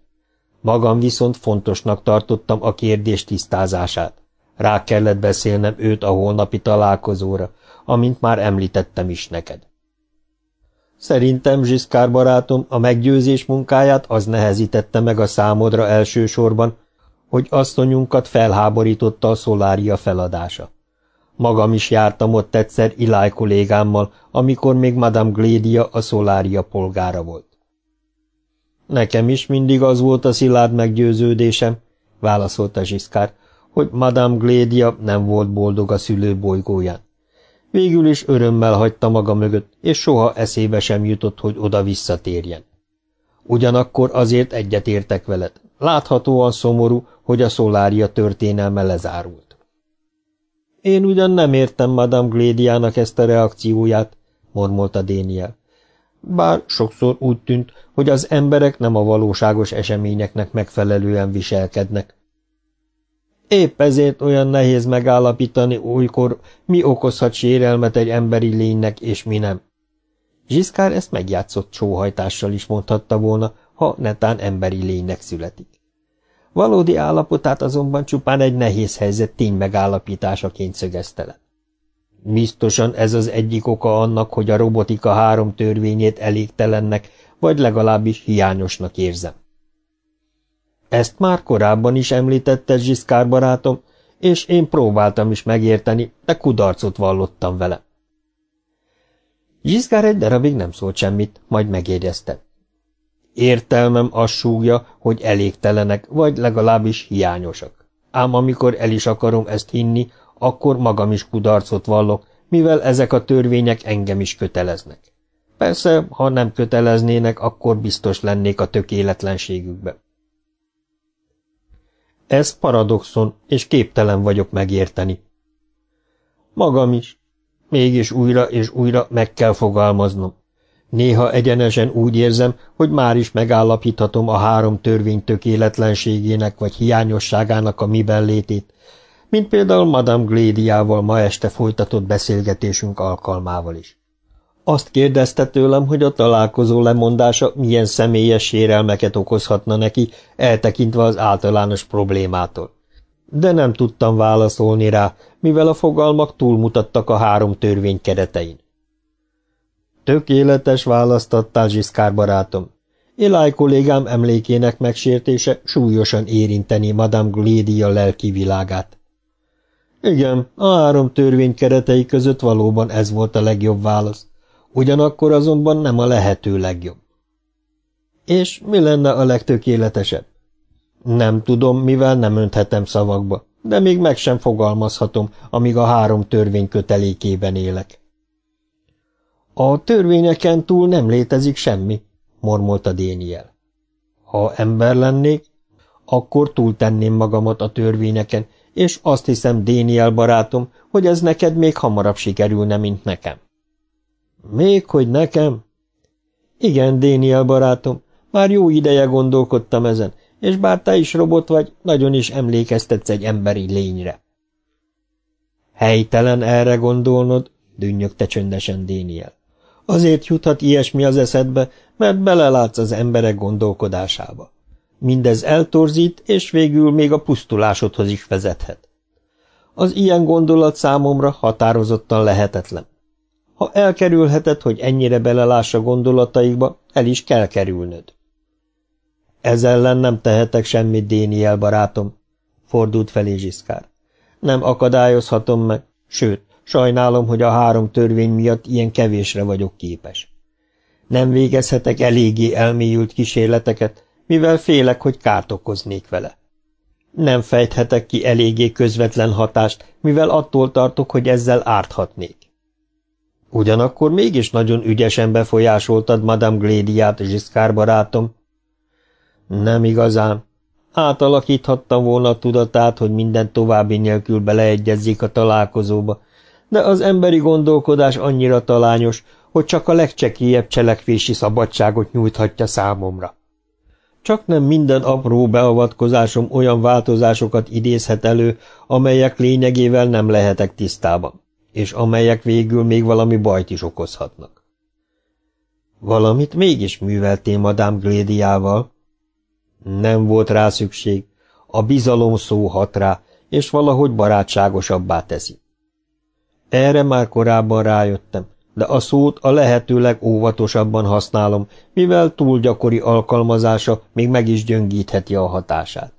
Magam viszont fontosnak tartottam a kérdés tisztázását. Rá kellett beszélnem őt a holnapi találkozóra, amint már említettem is neked. Szerintem, Zsiszkár barátom, a meggyőzés munkáját az nehezítette meg a számodra elsősorban, hogy asszonyunkat felháborította a szolária feladása. Magam is jártam ott egyszer Iláj kollégámmal, amikor még Madame Glédia a szolária polgára volt. Nekem is mindig az volt a szilárd meggyőződésem, válaszolta Zsiszkár, hogy Madame Glédia nem volt boldog a szülő bolygóján. Végül is örömmel hagyta maga mögött, és soha eszébe sem jutott, hogy oda visszatérjen. Ugyanakkor azért egyetértek veled. Láthatóan szomorú, hogy a szolária történelme lezárult. Én ugyan nem értem Madame Glédiának ezt a reakcióját, mormolta Déniel. Bár sokszor úgy tűnt, hogy az emberek nem a valóságos eseményeknek megfelelően viselkednek. Épp ezért olyan nehéz megállapítani olykor, mi okozhat sérelmet egy emberi lénynek, és mi nem. Zsiszkár ezt megjátszott sóhajtással is mondhatta volna, ha netán emberi lénynek születik. Valódi állapotát azonban csupán egy nehéz helyzet tény megállapításaként szögezte le. Biztosan ez az egyik oka annak, hogy a robotika három törvényét elégtelennek, vagy legalábbis hiányosnak érzem. Ezt már korábban is említette Zsiszkár barátom, és én próbáltam is megérteni, de kudarcot vallottam vele. Zsiszkár egy darabig nem szólt semmit, majd megérjezte. Értelmem azt súgja, hogy elégtelenek, vagy legalábbis hiányosak. Ám amikor el is akarom ezt hinni, akkor magam is kudarcot vallok, mivel ezek a törvények engem is köteleznek. Persze, ha nem köteleznének, akkor biztos lennék a tökéletlenségükbe. Ez paradoxon, és képtelen vagyok megérteni. Magam is. Mégis újra és újra meg kell fogalmaznom. Néha egyenesen úgy érzem, hogy már is megállapíthatom a három törvény tökéletlenségének vagy hiányosságának a miben létét, mint például Madame Glédiával ma este folytatott beszélgetésünk alkalmával is. Azt kérdezte tőlem, hogy a találkozó lemondása milyen személyes sérelmeket okozhatna neki, eltekintve az általános problémától. De nem tudtam válaszolni rá, mivel a fogalmak túlmutattak a három törvény keretein. Tökéletes választ adtál, Zsiszkár barátom. Eláj kollégám emlékének megsértése súlyosan érinteni Madame Glédia lelki világát. Igen, a három törvény keretei között valóban ez volt a legjobb válasz. Ugyanakkor azonban nem a lehető legjobb. És mi lenne a legtökéletesebb? Nem tudom, mivel nem önthetem szavakba, de még meg sem fogalmazhatom, amíg a három törvény kötelékében élek. A törvényeken túl nem létezik semmi, mormolta Déniel. Ha ember lennék, akkor túltenném magamat a törvényeken, és azt hiszem, Déniel barátom, hogy ez neked még hamarabb sikerülne, mint nekem. Még hogy nekem? Igen, Déniel barátom, már jó ideje gondolkodtam ezen, és bár te is robot vagy, nagyon is emlékeztetsz egy emberi lényre. Helytelen erre gondolnod, dünnyögte csöndesen Déniel. Azért juthat ilyesmi az eszedbe, mert belelátsz az emberek gondolkodásába. Mindez eltorzít, és végül még a pusztulásodhoz is vezethet. Az ilyen gondolat számomra határozottan lehetetlen. Ha elkerülheted, hogy ennyire belelássa gondolataikba, el is kell kerülnöd. Ez ellen nem tehetek semmit, Déniel barátom, fordult felé Zsiszkár. Nem akadályozhatom meg, sőt, sajnálom, hogy a három törvény miatt ilyen kevésre vagyok képes. Nem végezhetek eléggé elmélyült kísérleteket, mivel félek, hogy kárt okoznék vele. Nem fejthetek ki eléggé közvetlen hatást, mivel attól tartok, hogy ezzel árthatnék. Ugyanakkor mégis nagyon ügyesen befolyásoltad Madame Glédiát, Zsiszkár barátom. Nem igazán. Átalakíthattam volna a tudatát, hogy minden további nélkül beleegyezzék a találkozóba, de az emberi gondolkodás annyira talányos, hogy csak a legcsekélyebb cselekvési szabadságot nyújthatja számomra. Csak nem minden apró beavatkozásom olyan változásokat idézhet elő, amelyek lényegével nem lehetek tisztában, és amelyek végül még valami bajt is okozhatnak. Valamit mégis műveltél Madame Glédiával? Nem volt rá szükség. A bizalom szó hat rá, és valahogy barátságosabbá teszi. Erre már korábban rájöttem, de a szót a lehető legóvatosabban használom, mivel túl gyakori alkalmazása még meg is gyöngítheti a hatását.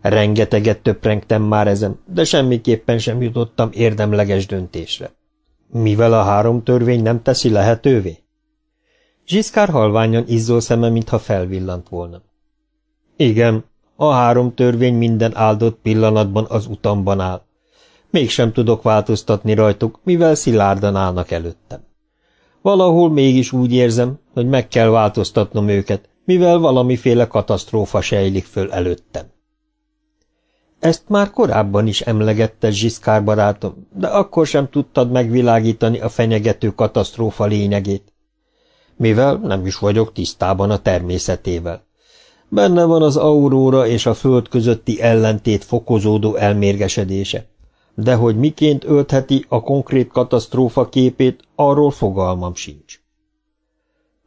Rengeteget töprengtem már ezen, de semmiképpen sem jutottam érdemleges döntésre. Mivel a három törvény nem teszi lehetővé? Zsiszkár halványan izzó szeme, mintha felvillant volna. Igen, a három törvény minden áldott pillanatban az utamban áll. Mégsem tudok változtatni rajtuk, mivel szilárdan állnak előttem. Valahol mégis úgy érzem, hogy meg kell változtatnom őket, mivel valamiféle katasztrófa sejlik föl előttem. Ezt már korábban is emlegette Zsiszkár barátom, de akkor sem tudtad megvilágítani a fenyegető katasztrófa lényegét. Mivel nem is vagyok tisztában a természetével. Benne van az auróra és a föld közötti ellentét fokozódó elmérgesedése, de hogy miként öltheti a konkrét katasztrófa képét, arról fogalmam sincs.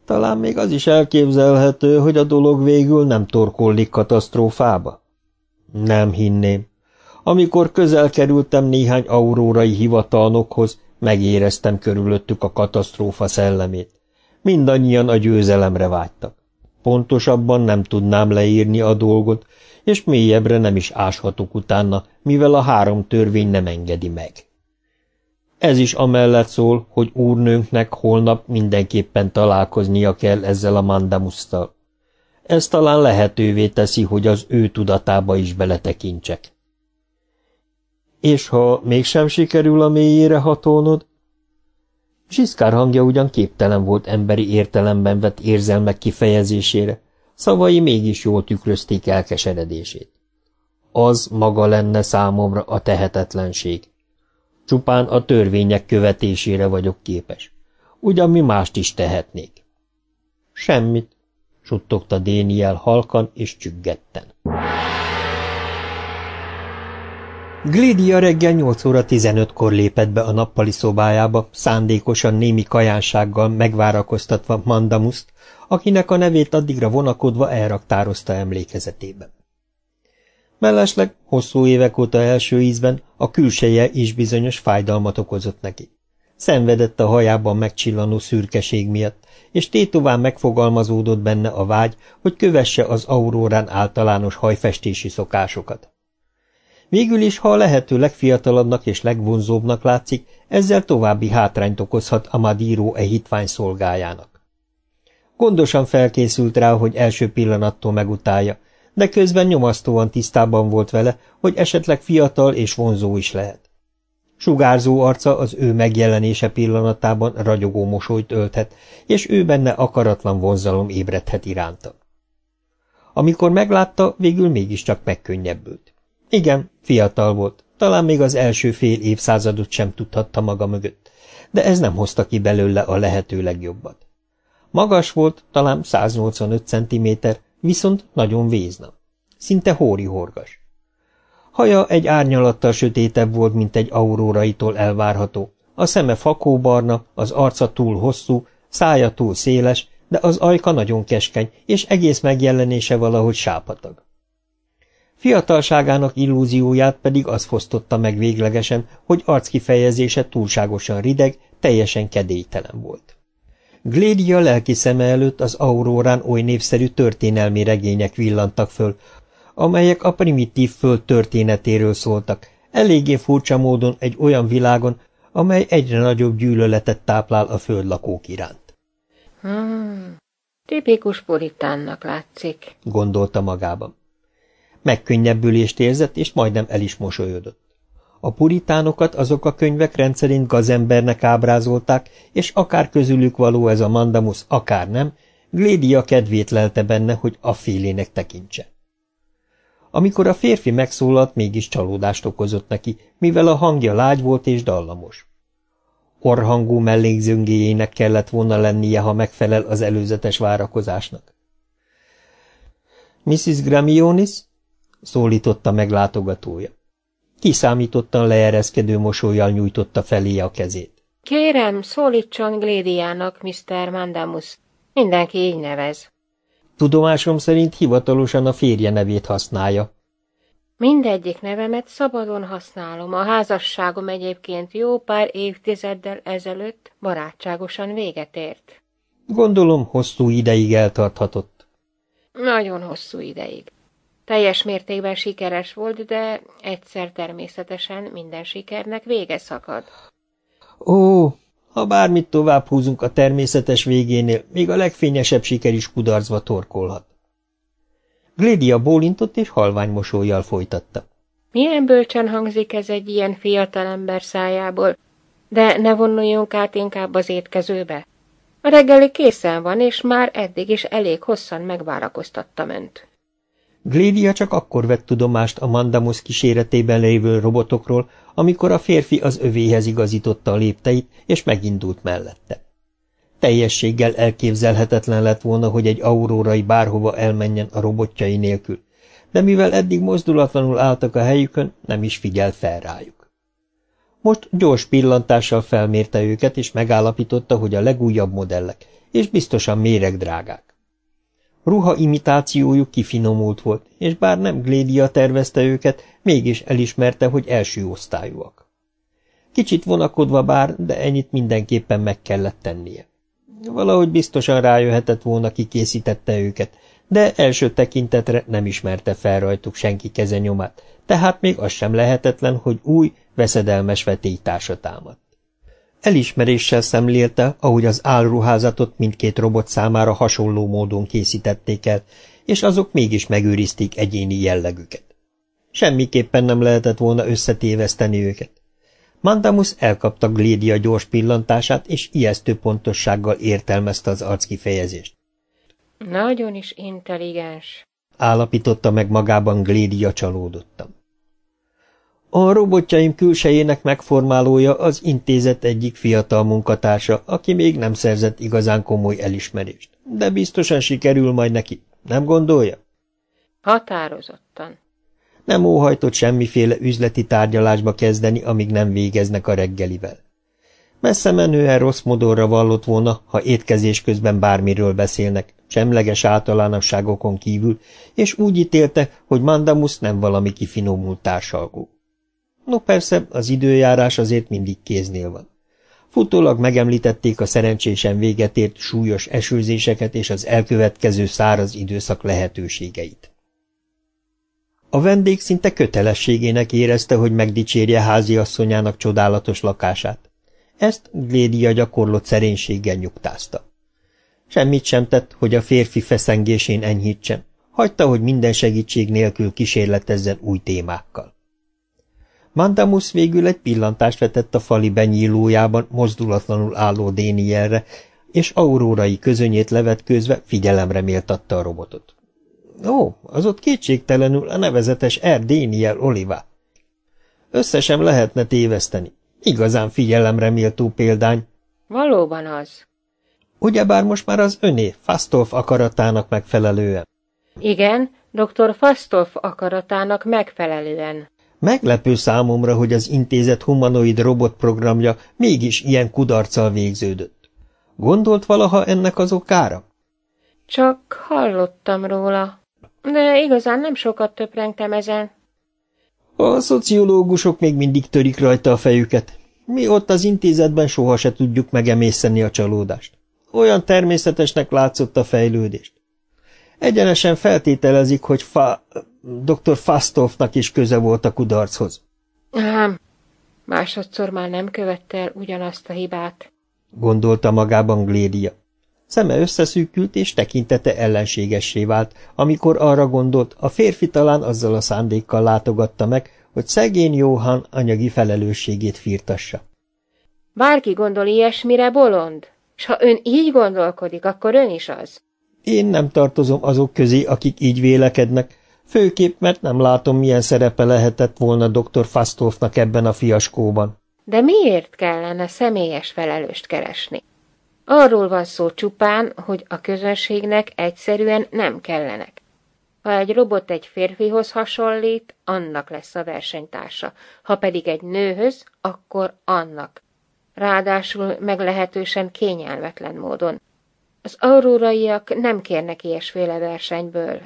Talán még az is elképzelhető, hogy a dolog végül nem torkollik katasztrófába. Nem hinném. Amikor közel kerültem néhány aurórai hivatalnokhoz, megéreztem körülöttük a katasztrófa szellemét. Mindannyian a győzelemre vágytak. Pontosabban nem tudnám leírni a dolgot, és mélyebbre nem is áshatok utána, mivel a három törvény nem engedi meg. Ez is amellett szól, hogy úrnőnknek holnap mindenképpen találkoznia kell ezzel a mandamusztal. Ez talán lehetővé teszi, hogy az ő tudatába is beletekintsek. És ha mégsem sikerül a mélyére hatolnod? Zsiszkár hangja ugyan képtelen volt emberi értelemben vett érzelmek kifejezésére, Szavai mégis jól tükrözték elkeseredését. Az maga lenne számomra a tehetetlenség. Csupán a törvények követésére vagyok képes. Ugyan mi mást is tehetnék. Semmit, suttogta Déniel halkan és csüggetten. Glédia reggel 8 óra 15-kor lépett be a nappali szobájába, szándékosan némi kajánsággal megvárakoztatva Mandamuszt, akinek a nevét addigra vonakodva elraktározta emlékezetében. Mellesleg hosszú évek óta első ízben a külseje is bizonyos fájdalmat okozott neki. Szenvedett a hajában megcsillanó szürkeség miatt, és tétován megfogalmazódott benne a vágy, hogy kövesse az aurórán általános hajfestési szokásokat. Végül is, ha a lehető legfiatalabbnak és legvonzóbbnak látszik, ezzel további hátrányt okozhat a Madíró e hitvány szolgájának. Gondosan felkészült rá, hogy első pillanattól megutálja, de közben nyomasztóan tisztában volt vele, hogy esetleg fiatal és vonzó is lehet. Sugárzó arca az ő megjelenése pillanatában ragyogó mosolyt ölthet, és ő benne akaratlan vonzalom ébredhet iránta. Amikor meglátta, végül mégiscsak megkönnyebbült. Igen, fiatal volt, talán még az első fél évszázadot sem tudhatta maga mögött, de ez nem hozta ki belőle a lehető legjobbat. Magas volt, talán 185 cm, viszont nagyon vézna. Szinte hóri horgas. Haja egy árnyalattal sötétebb volt, mint egy auróraitól elvárható. A szeme fakóbarna, az arca túl hosszú, szája túl széles, de az ajka nagyon keskeny, és egész megjelenése valahogy sápatag. Fiatalságának illúzióját pedig az fosztotta meg véglegesen, hogy arckifejezése túlságosan rideg, teljesen kedélytelen volt. Glédia lelki szeme előtt az aurórán oly népszerű történelmi regények villantak föl, amelyek a primitív föld történetéről szóltak, eléggé furcsa módon egy olyan világon, amely egyre nagyobb gyűlöletet táplál a földlakók iránt. Hmm, tipikus puritánnak látszik, gondolta magában. Megkönnyebbülést érzett, és majdnem el is mosolyodott. A puritánokat azok a könyvek rendszerint gazembernek ábrázolták, és akár közülük való ez a mandamus, akár nem, Glédia kedvét lelte benne, hogy a félének tekintse. Amikor a férfi megszólalt, mégis csalódást okozott neki, mivel a hangja lágy volt és dallamos. Orhangú mellékzöngéjének kellett volna lennie, ha megfelel az előzetes várakozásnak. Mrs. Gramionis? szólította meg látogatója. Kiszámítottan leereszkedő mosolyjal nyújtotta felé a kezét. Kérem, szólítson Glédiának, Mr. Mandamus. Mindenki így nevez. Tudomásom szerint hivatalosan a férje nevét használja. Mindegyik nevemet szabadon használom. A házasságom egyébként jó pár évtizeddel ezelőtt barátságosan véget ért. Gondolom, hosszú ideig eltarthatott. Nagyon hosszú ideig. Teljes mértékben sikeres volt, de egyszer természetesen minden sikernek vége szakad. Ó, ha bármit tovább húzunk a természetes végénél, még a legfényesebb siker is kudarcba torkolhat. Glédia bólintott és halvány mosolyjal folytatta. Milyen bölcsen hangzik ez egy ilyen fiatalember szájából, de ne vonuljunk át inkább az étkezőbe. A reggeli készen van, és már eddig is elég hosszan megvárakoztattam önt. Glédia csak akkor vett tudomást a Mandamus kíséretében lévő robotokról, amikor a férfi az övéhez igazította a lépteit, és megindult mellette. Teljességgel elképzelhetetlen lett volna, hogy egy aurórai bárhova elmenjen a robotjai nélkül, de mivel eddig mozdulatlanul álltak a helyükön, nem is figyel fel rájuk. Most gyors pillantással felmérte őket, és megállapította, hogy a legújabb modellek, és biztosan méregdrágák. Ruha imitációjuk kifinomult volt, és bár nem Glédia tervezte őket, mégis elismerte, hogy első osztályúak. Kicsit vonakodva bár, de ennyit mindenképpen meg kellett tennie. Valahogy biztosan rájöhetett volna, ki készítette őket, de első tekintetre nem ismerte fel rajtuk senki keze nyomát, tehát még az sem lehetetlen, hogy új, veszedelmes vetélytársa támad. Elismeréssel szemlélte, ahogy az álruházatot mindkét robot számára hasonló módon készítették el, és azok mégis megőrizték egyéni jellegüket. Semmiképpen nem lehetett volna összetéveszteni őket. Mandamus elkapta Glédia gyors pillantását, és ijesztő pontossággal értelmezte az arckifejezést. Nagyon is intelligens, állapította meg magában Glédia csalódottam. A robotjaim külsejének megformálója az intézet egyik fiatal munkatársa, aki még nem szerzett igazán komoly elismerést. De biztosan sikerül majd neki, nem gondolja? Határozottan. Nem óhajtott semmiféle üzleti tárgyalásba kezdeni, amíg nem végeznek a reggelivel. Messze menően rossz modorra vallott volna, ha étkezés közben bármiről beszélnek, semleges általánosságokon kívül, és úgy ítélte, hogy Mandamus nem valami kifinomult társalgó. No persze, az időjárás azért mindig kéznél van. Futólag megemlítették a szerencsésen véget ért súlyos esőzéseket és az elkövetkező száraz időszak lehetőségeit. A vendég szinte kötelességének érezte, hogy megdicsérje háziasszonyának csodálatos lakását. Ezt Glédia gyakorlott szerénységgel nyugtázta. Semmit sem tett, hogy a férfi feszengésén enyhítsen. Hagyta, hogy minden segítség nélkül kísérletezzen új témákkal. Mandamus végül egy pillantást vetett a fali benyílójában mozdulatlanul álló Dénielre, és aurórai közönyét levetkőzve figyelemre méltatta a robotot. Ó, az ott kétségtelenül a nevezetes R. Déniel Oliva. Össze sem lehetne téveszteni. Igazán figyelemre méltó példány. Valóban az. Ugyebár most már az öné, Fastolf akaratának megfelelően. Igen, dr. Fastolf akaratának megfelelően. Meglepő számomra, hogy az intézet humanoid robotprogramja mégis ilyen kudarccal végződött. Gondolt valaha ennek az okára? Csak hallottam róla. De igazán nem sokat töprengtem ezen. A szociológusok még mindig törik rajta a fejüket. Mi ott az intézetben soha se tudjuk megemészeni a csalódást. Olyan természetesnek látszott a fejlődést. Egyenesen feltételezik, hogy fa... dr. Fastovnak is köze volt a kudarchoz. Ám, másodszor már nem követte el ugyanazt a hibát. Gondolta magában Glédia. Szeme összeszűkült, és tekintete ellenségessé vált, amikor arra gondolt, a férfi talán azzal a szándékkal látogatta meg, hogy szegény Jóhan anyagi felelősségét firtassa. Bárki gondol ilyesmire, bolond? S ha ön így gondolkodik, akkor ön is az. Én nem tartozom azok közé, akik így vélekednek, főképp, mert nem látom, milyen szerepe lehetett volna dr. Fastolfnak ebben a fiaskóban. De miért kellene személyes felelőst keresni? Arról van szó csupán, hogy a közönségnek egyszerűen nem kellenek. Ha egy robot egy férfihoz hasonlít, annak lesz a versenytársa, ha pedig egy nőhöz, akkor annak. Ráadásul meglehetősen kényelmetlen módon. Az auróraiak nem kérnek ilyesféle versenyből.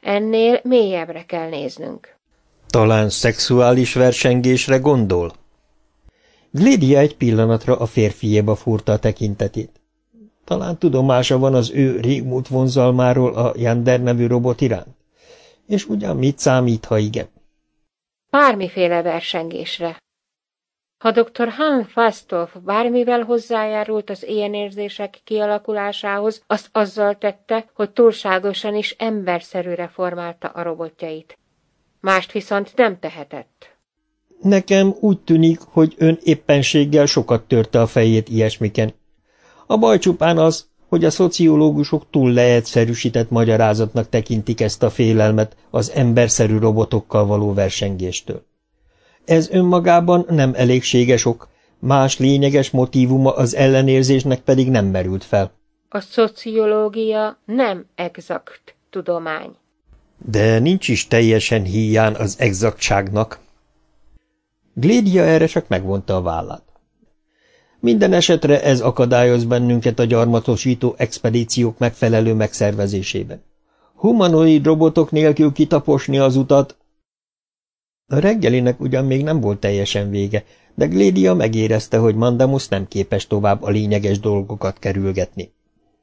Ennél mélyebbre kell néznünk. Talán szexuális versengésre gondol? Glédia egy pillanatra a férfiéba furta a tekintetét. Talán tudomása van az ő régmúlt vonzalmáról a Jander nevű robot iránt? És ugyan mit számít, ha igen? Bármiféle versengésre. Ha dr. Han Fastov bármivel hozzájárult az ilyen érzések kialakulásához, azt azzal tette, hogy túlságosan is emberszerűre formálta a robotjait. Mást viszont nem tehetett. Nekem úgy tűnik, hogy ön éppenséggel sokat törte a fejét ilyesmiken. A baj csupán az, hogy a szociológusok túl leegyszerűsített magyarázatnak tekintik ezt a félelmet az emberszerű robotokkal való versengéstől. Ez önmagában nem elégséges ok, más lényeges motívuma az ellenérzésnek pedig nem merült fel. A szociológia nem exakt tudomány. De nincs is teljesen híján az exaktságnak. Glédia erre csak megvonta a vállát. Minden esetre ez akadályoz bennünket a gyarmatosító expedíciók megfelelő megszervezésében. Humanoid robotok nélkül kitaposni az utat. A reggelinek ugyan még nem volt teljesen vége, de Glédia megérezte, hogy Mandamus nem képes tovább a lényeges dolgokat kerülgetni.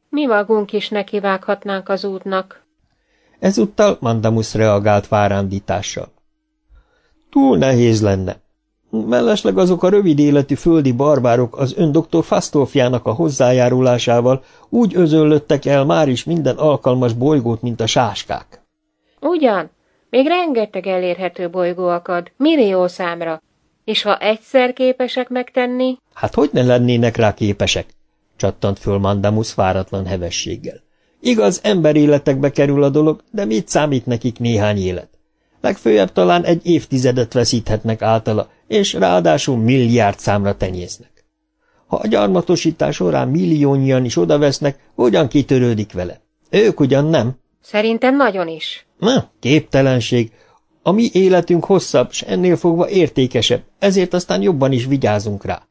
Mi magunk is nekivághatnánk az útnak. Ezúttal Mandamus reagált várándítással. Túl nehéz lenne. Mellesleg azok a rövid életű földi barbárok az ön doktor Fastolfjának a hozzájárulásával úgy özöllöttek el már is minden alkalmas bolygót, mint a sáskák. Ugyan, még rengeteg elérhető bolygó akad, millió számra, és ha egyszer képesek megtenni... Hát hogy ne lennének rá képesek? csattant föl Mandamus váratlan hevességgel. Igaz, emberéletekbe kerül a dolog, de mit számít nekik néhány élet? Legfőjebb talán egy évtizedet veszíthetnek általa, és ráadásul milliárd számra tenyésznek. Ha a gyarmatosítás során milliónyian is odavesznek, hogyan kitörődik vele? Ők ugyan nem. Szerintem nagyon is. Na, képtelenség. A mi életünk hosszabb, s ennél fogva értékesebb, ezért aztán jobban is vigyázunk rá.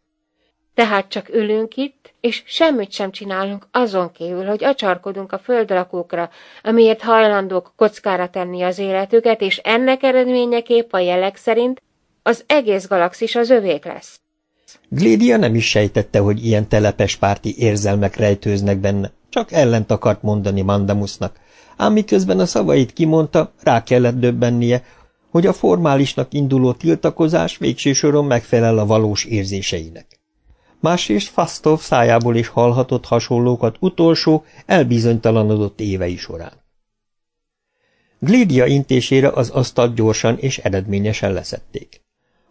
Tehát csak ülünk itt, és semmit sem csinálunk azon kívül, hogy acsarkodunk a földrakókra, amiért hajlandók kockára tenni az életüket, és ennek eredményeképp a jelek szerint az egész galaxis az övék lesz. Glédia nem is sejtette, hogy ilyen telepes párti érzelmek rejtőznek benne, csak ellent akart mondani Mandamusnak, ám miközben a szavait kimondta, rá kellett döbbennie, hogy a formálisnak induló tiltakozás végső soron megfelel a valós érzéseinek. Másrészt Fastov szájából is hallhatott hasonlókat utolsó, elbizonytalanodott évei során. Glédia intésére az asztalt gyorsan és eredményesen leszették.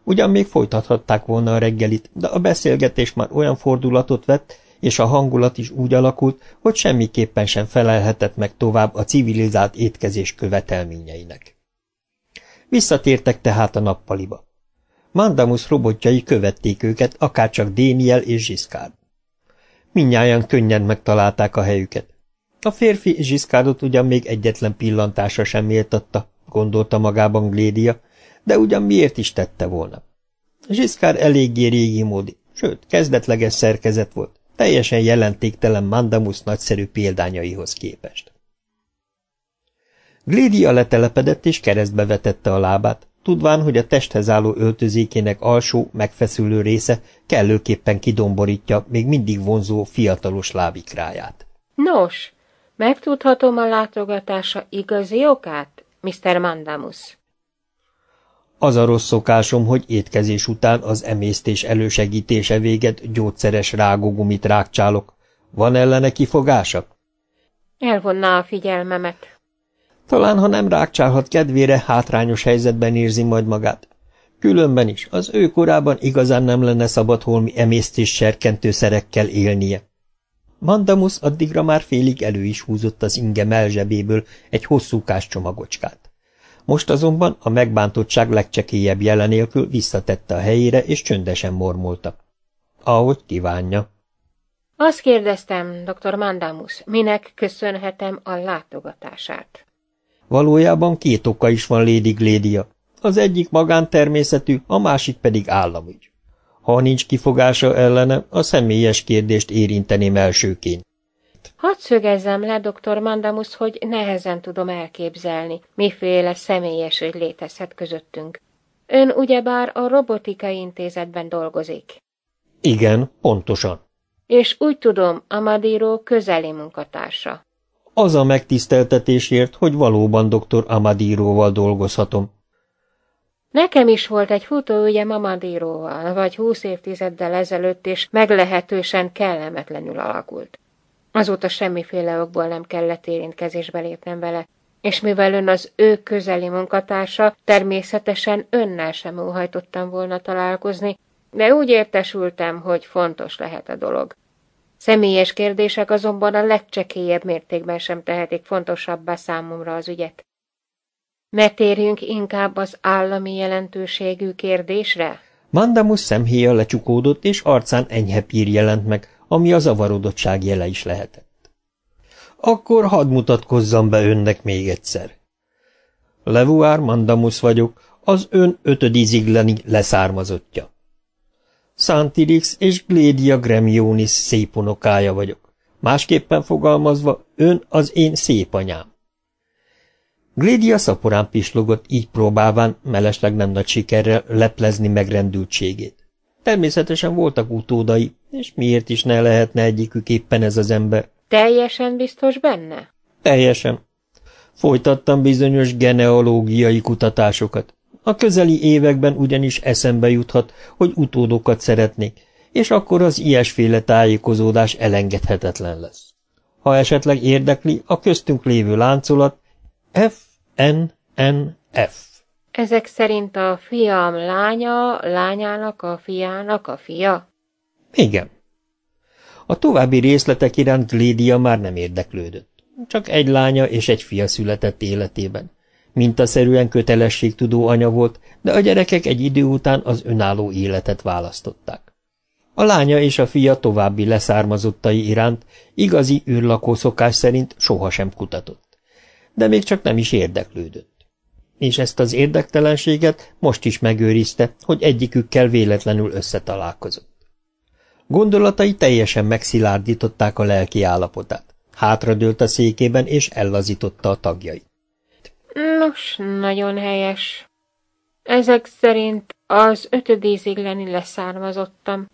Ugyan még folytathatták volna a reggelit, de a beszélgetés már olyan fordulatot vett, és a hangulat is úgy alakult, hogy semmiképpen sem felelhetett meg tovább a civilizált étkezés követelményeinek. Visszatértek tehát a nappaliba. Mandamus robotjai követték őket, akárcsak Déniel és Zsiszkárd. Mindnyájan könnyen megtalálták a helyüket. A férfi Zsiszkárdot ugyan még egyetlen pillantása sem méltatta, gondolta magában Glédia, de ugyan miért is tette volna. Zsiszkár eléggé régi módi, sőt, kezdetleges szerkezet volt, teljesen jelentéktelen Mandamus nagyszerű példányaihoz képest. Glédia letelepedett és keresztbe vetette a lábát, tudván, hogy a testhez álló öltözékének alsó, megfeszülő része kellőképpen kidomborítja még mindig vonzó fiatalos lábikráját. Nos, megtudhatom a látogatása igazi okát, Mr. Mandamus? Az a rossz szokásom, hogy étkezés után az emésztés elősegítése véget gyógyszeres rágógumit rákcsálok. Van ellene kifogása? Elvonná a figyelmemet. Talán, ha nem rákcsálhat kedvére, hátrányos helyzetben érzi majd magát. Különben is, az ő korában igazán nem lenne szabad holmi emésztés serkentő szerekkel élnie. Mandamus addigra már félig elő is húzott az inge melzsebéből egy hosszúkás csomagocskát. Most azonban a megbántottság legcsekélyebb jelenélkül visszatette a helyére, és csöndesen mormolta. Ahogy kívánja. Azt kérdeztem, dr. Mandamus, minek köszönhetem a látogatását? Valójában két oka is van Lady Glédia. Az egyik magántermészetű, a másik pedig államügy. Ha nincs kifogása ellene, a személyes kérdést érinteném elsőként. Hadd szögezzem le, dr. Mandamus, hogy nehezen tudom elképzelni, miféle személyes ügy létezhet közöttünk. Ön ugyebár a robotikai intézetben dolgozik. Igen, pontosan. És úgy tudom, Amadiro közeli munkatársa. Az a megtiszteltetésért, hogy valóban dr. Amadiroval dolgozhatom. Nekem is volt egy futóügyem Amadiroval, vagy húsz évtizeddel ezelőtt, és meglehetősen kellemetlenül alakult. Azóta semmiféle okból nem kellett érintkezésbe lépnem vele, és mivel ön az ő közeli munkatársa, természetesen önnel sem óhajtottam volna találkozni, de úgy értesültem, hogy fontos lehet a dolog. Személyes kérdések azonban a legcsekélyebb mértékben sem tehetik fontosabbá számomra az ügyet. Ne térjünk inkább az állami jelentőségű kérdésre? Mandamus szemhéja lecsukódott, és arcán enyhe pír jelent meg, ami a zavarodottság jele is lehetett. Akkor hadd mutatkozzam be önnek még egyszer. Levuár Mandamus vagyok, az ön ötödizigleni leszármazottja. Santirix és Glédia Gremionis szép unokája vagyok. Másképpen fogalmazva, ön az én szép anyám. Glédia szaporán pislogott, így próbálván, mellesleg nem nagy sikerrel leplezni megrendültségét. Természetesen voltak utódai, és miért is ne lehetne egyikük éppen ez az ember? Teljesen biztos benne? Teljesen. Folytattam bizonyos genealógiai kutatásokat. A közeli években ugyanis eszembe juthat, hogy utódokat szeretnék, és akkor az ilyesféle tájékozódás elengedhetetlen lesz. Ha esetleg érdekli, a köztünk lévő láncolat F, N, N, F. Ezek szerint a fiam lánya, lányának a fiának a fia? Igen. A további részletek iránt Glédia már nem érdeklődött. Csak egy lánya és egy fia született életében. Mintaszerűen kötelességtudó anya volt, de a gyerekek egy idő után az önálló életet választották. A lánya és a fia további leszármazottai iránt igazi űrlakó szokás szerint sohasem kutatott. De még csak nem is érdeklődött és ezt az érdektelenséget most is megőrizte, hogy egyikükkel véletlenül összetalálkozott. Gondolatai teljesen megszilárdították a lelki állapotát. Hátradőlt a székében, és ellazította a tagjait. Nos, nagyon helyes. Ezek szerint az ötödízig lenni leszármazottam.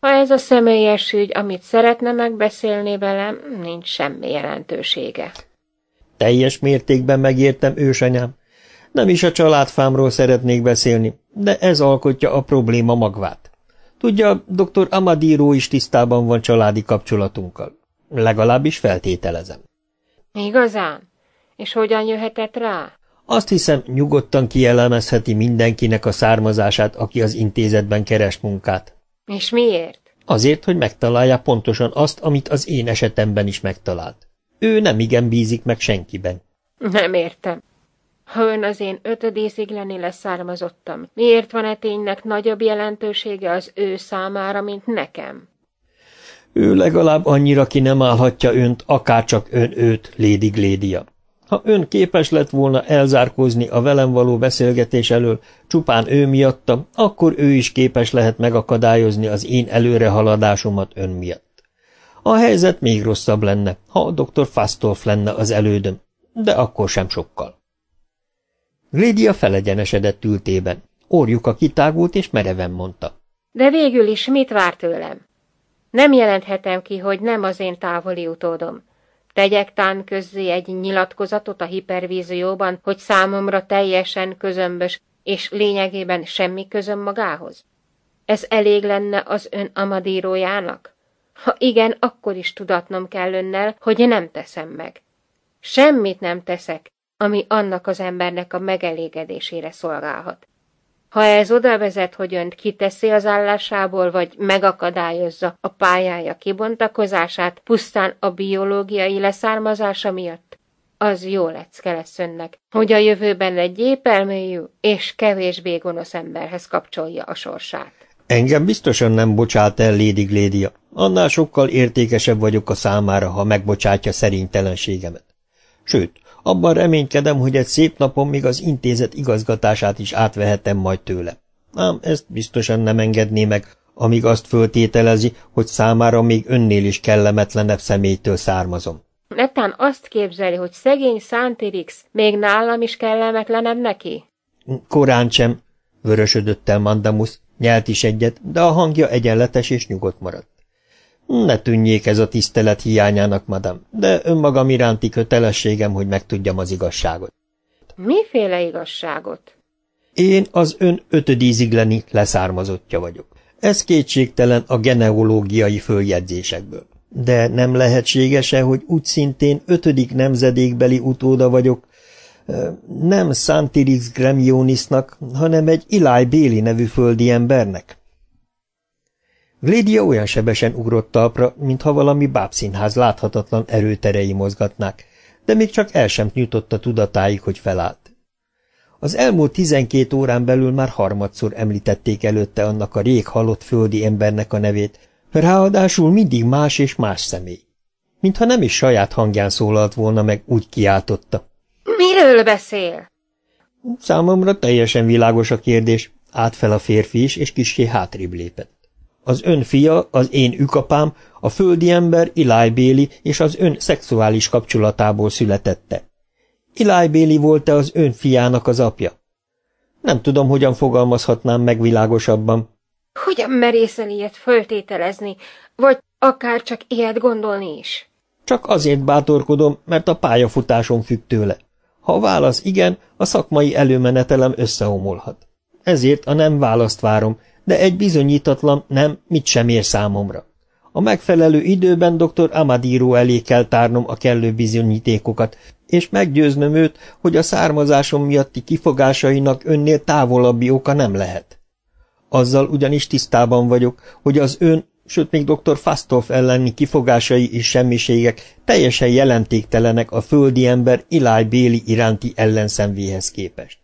Ha ez a személyes ügy, amit szeretne megbeszélni velem, nincs semmi jelentősége. Teljes mértékben megértem, ősanyám. Nem is a családfámról szeretnék beszélni, de ez alkotja a probléma magvát. Tudja, dr. Amadíró is tisztában van családi kapcsolatunkkal. Legalábbis feltételezem. Igazán? És hogyan jöhetett rá? Azt hiszem, nyugodtan kielemezheti mindenkinek a származását, aki az intézetben keres munkát. És miért? Azért, hogy megtalálja pontosan azt, amit az én esetemben is megtalált. Ő nem igen bízik meg senkiben. Nem értem. Ha ön az én ötödészig lenni leszármazottam, miért van-e ténynek nagyobb jelentősége az ő számára, mint nekem? Ő legalább annyira ki nem állhatja önt, akárcsak ön őt, Lady Glédia. Ha ön képes lett volna elzárkózni a velem való beszélgetés elől, csupán ő miatta, akkor ő is képes lehet megakadályozni az én előrehaladásomat ön miatt. A helyzet még rosszabb lenne, ha a dr. Fastolf lenne az elődöm, de akkor sem sokkal. Glédia felegyenesedett ültében. Orjuka kitágult, és mereven mondta. De végül is mit vár tőlem? Nem jelenthetem ki, hogy nem az én távoli utódom. Tegyek tán közzé egy nyilatkozatot a hipervízióban, hogy számomra teljesen közömbös, és lényegében semmi közöm magához? Ez elég lenne az ön amadírójának? Ha igen, akkor is tudatnom kell önnel, hogy nem teszem meg. Semmit nem teszek, ami annak az embernek a megelégedésére szolgálhat. Ha ez oda vezet, hogy önt kiteszi az állásából, vagy megakadályozza a pályája kibontakozását pusztán a biológiai leszármazása miatt, az jó lecke lesz önnek, hogy a jövőben egy épelmélyű és kevésbé gonosz emberhez kapcsolja a sorsát. Engem biztosan nem bocsát el Lady Glédia. Annál sokkal értékesebb vagyok a számára, ha megbocsátja szerénytelenségemet. Sőt, abban reménykedem, hogy egy szép napon még az intézet igazgatását is átvehetem majd tőle. Ám ezt biztosan nem engedné meg, amíg azt föltételezi, hogy számára még önnél is kellemetlenebb személytől származom. Netán azt képzeli, hogy szegény Santirix még nálam is kellemetlenebb neki? Korán sem, vörösödött el Mandamus, nyelt is egyet, de a hangja egyenletes és nyugodt maradt. Ne tűnjék ez a tisztelet hiányának, madam, de önmagam iránti kötelességem, hogy megtudjam az igazságot. Miféle igazságot? Én az ön ötödízigleni leszármazottja vagyok. Ez kétségtelen a genealógiai följegyzésekből. De nem lehetséges-e, hogy úgy szintén ötödik nemzedékbeli utóda vagyok, nem Santirix Gremionisnak, hanem egy Eli Béli nevű földi embernek? Glédia olyan sebesen ugrott talpra, mintha valami bábszínház láthatatlan erőterei mozgatnák, de még csak el sem nyújtotta tudatáig, hogy felállt. Az elmúlt tizenkét órán belül már harmadszor említették előtte annak a rég halott földi embernek a nevét, ráadásul mindig más és más személy. Mintha nem is saját hangján szólalt volna meg, úgy kiáltotta. Miről beszél? Számomra teljesen világos a kérdés, állt fel a férfi is, és kissé hátrébb lépett. Az ön fia, az én ükapám, a földi ember Eli Béli és az ön szexuális kapcsolatából születette. Eli Béli volt-e az ön fiának az apja? Nem tudom, hogyan fogalmazhatnám meg világosabban. Hogyan merészel ilyet föltételezni, vagy akár csak ilyet gondolni is? Csak azért bátorkodom, mert a pályafutásom függ tőle. Ha a válasz igen, a szakmai előmenetelem összeomolhat. Ezért a nem választ várom, de egy bizonyítatlan nem mit sem ér számomra. A megfelelő időben dr. Amadiro elé kell tárnom a kellő bizonyítékokat, és meggyőznöm őt, hogy a származásom miatti kifogásainak önnél távolabbi oka nem lehet. Azzal ugyanis tisztában vagyok, hogy az ön, sőt még dr. Fastov elleni kifogásai és semmiségek teljesen jelentéktelenek a földi ember Eli Béli iránti ellenszenvéhez képest.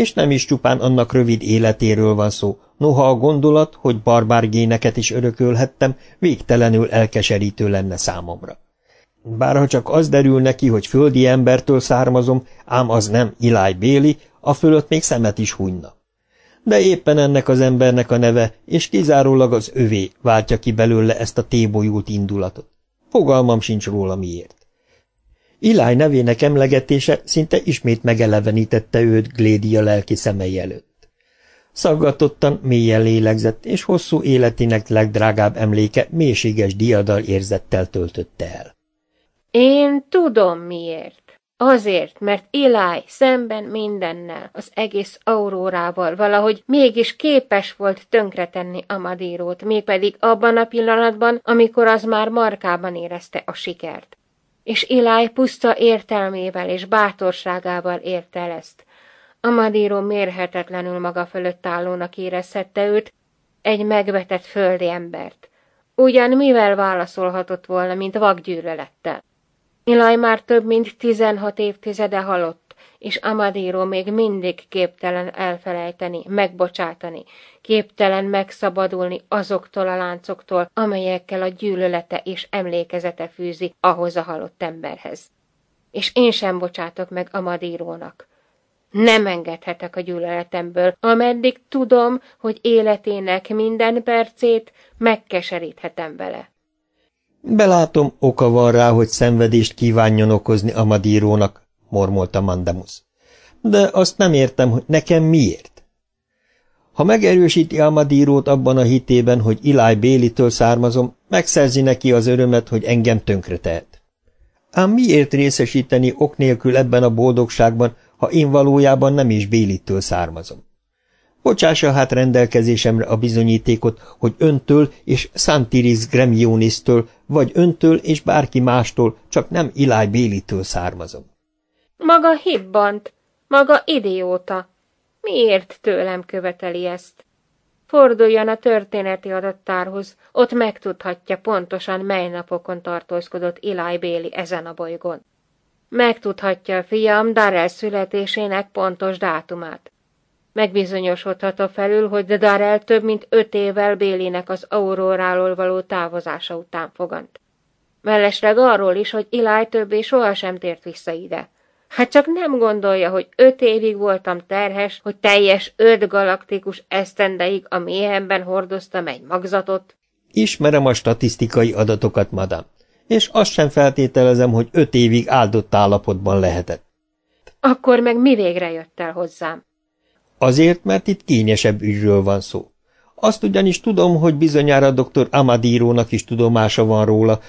És nem is csupán annak rövid életéről van szó, Noha a gondolat, hogy barbárgéneket is örökölhettem, végtelenül elkeserítő lenne számomra. Bárha csak az derül neki, hogy földi embertől származom, ám az nem Eli Béli, a fölött még szemet is hunyna. De éppen ennek az embernek a neve, és kizárólag az övé váltja ki belőle ezt a tébolyult indulatot. Fogalmam sincs róla miért. Iláj nevének emlegetése szinte ismét megelevenítette őt Glédia lelki szemei előtt. Szaggatottan, mélyen lélegzett, és hosszú életének legdrágább emléke mélységes diadal érzettel töltötte el. Én tudom miért. Azért, mert Eli szemben mindennel, az egész aurórával valahogy mégis képes volt tönkretenni Amadírót, mégpedig abban a pillanatban, amikor az már markában érezte a sikert. És Eli puszta értelmével és bátorságával érte el ezt. Amadíró mérhetetlenül maga fölött állónak érezhette őt, egy megvetett földi embert. Ugyan mivel válaszolhatott volna, mint vakgyűlölettel? Ilaj már több mint tizenhat évtizede halott, és Amadíró még mindig képtelen elfelejteni, megbocsátani, képtelen megszabadulni azoktól a láncoktól, amelyekkel a gyűlölete és emlékezete fűzi ahhoz a halott emberhez. És én sem bocsátok meg Amadírónak. Nem engedhetek a gyűlöletemből, ameddig tudom, hogy életének minden percét megkeseríthetem vele. Belátom, oka van rá, hogy szenvedést kívánjon okozni Amadírónak, mormolta Mandamus. De azt nem értem, hogy nekem miért. Ha megerősíti Amadírót abban a hitében, hogy Ilaj Bélitől származom, megszerzi neki az örömet, hogy engem tönkre tehet. Ám miért részesíteni ok nélkül ebben a boldogságban, ha én valójában nem is Bélitől származom? Bocsássa hát rendelkezésemre a bizonyítékot, hogy öntől és Santiris Gremionis-től, vagy öntől és bárki mástól, csak nem Iláj Bélitől származom. Maga hibbant, maga idióta. Miért tőlem követeli ezt? Forduljon a történeti adattárhoz, ott megtudhatja pontosan, mely napokon tartózkodott Iláj Béli ezen a bolygón. Megtudhatja a fiam Darrell születésének pontos dátumát. Megbizonyosodhat a felül, hogy Darrell több mint öt évvel Bélinek az auróráról való távozása után fogant. Mellesleg arról is, hogy Iláj többé sohasem tért vissza ide. Hát csak nem gondolja, hogy öt évig voltam terhes, hogy teljes öt galaktikus esztendeig a méhemben hordoztam egy magzatot. Ismerem a statisztikai adatokat, madam, és azt sem feltételezem, hogy öt évig áldott állapotban lehetett. Akkor meg mi végre jött el hozzám? Azért, mert itt kényesebb ügyről van szó. Azt ugyanis tudom, hogy bizonyára dr. Amadírónak is tudomása van róla,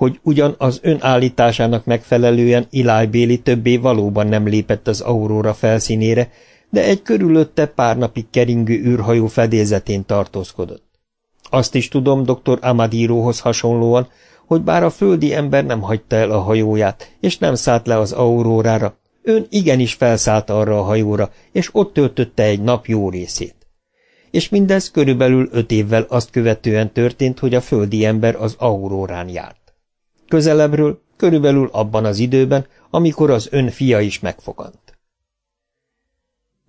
hogy ugyan az ön állításának megfelelően Eli Béli többé valóban nem lépett az Aurora felszínére, de egy körülötte pár napig keringő űrhajó fedélzetén tartózkodott. Azt is tudom dr. Amadíróhoz hasonlóan, hogy bár a földi ember nem hagyta el a hajóját, és nem szállt le az aurórára, ön igenis felszállt arra a hajóra, és ott töltötte egy nap jó részét. És mindez körülbelül öt évvel azt követően történt, hogy a földi ember az aurórán járt. Közelebbről, körülbelül abban az időben, amikor az ön fia is megfogant.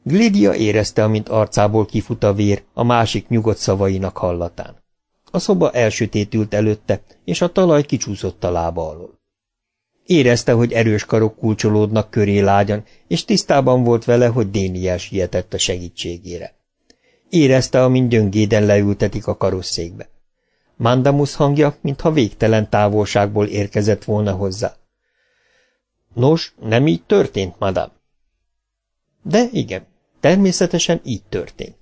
Glidia érezte, amint arcából kifut a vér a másik nyugodt szavainak hallatán. A szoba elsötétült előtte, és a talaj kicsúszott a lába alól. Érezte, hogy erős karok kulcsolódnak köré lágyan, és tisztában volt vele, hogy Déniel sietett a segítségére. Érezte, amint gyöngéden leültetik a karosszékbe. Mandamus hangja, mintha végtelen távolságból érkezett volna hozzá. Nos, nem így történt, madam? De igen, természetesen így történt.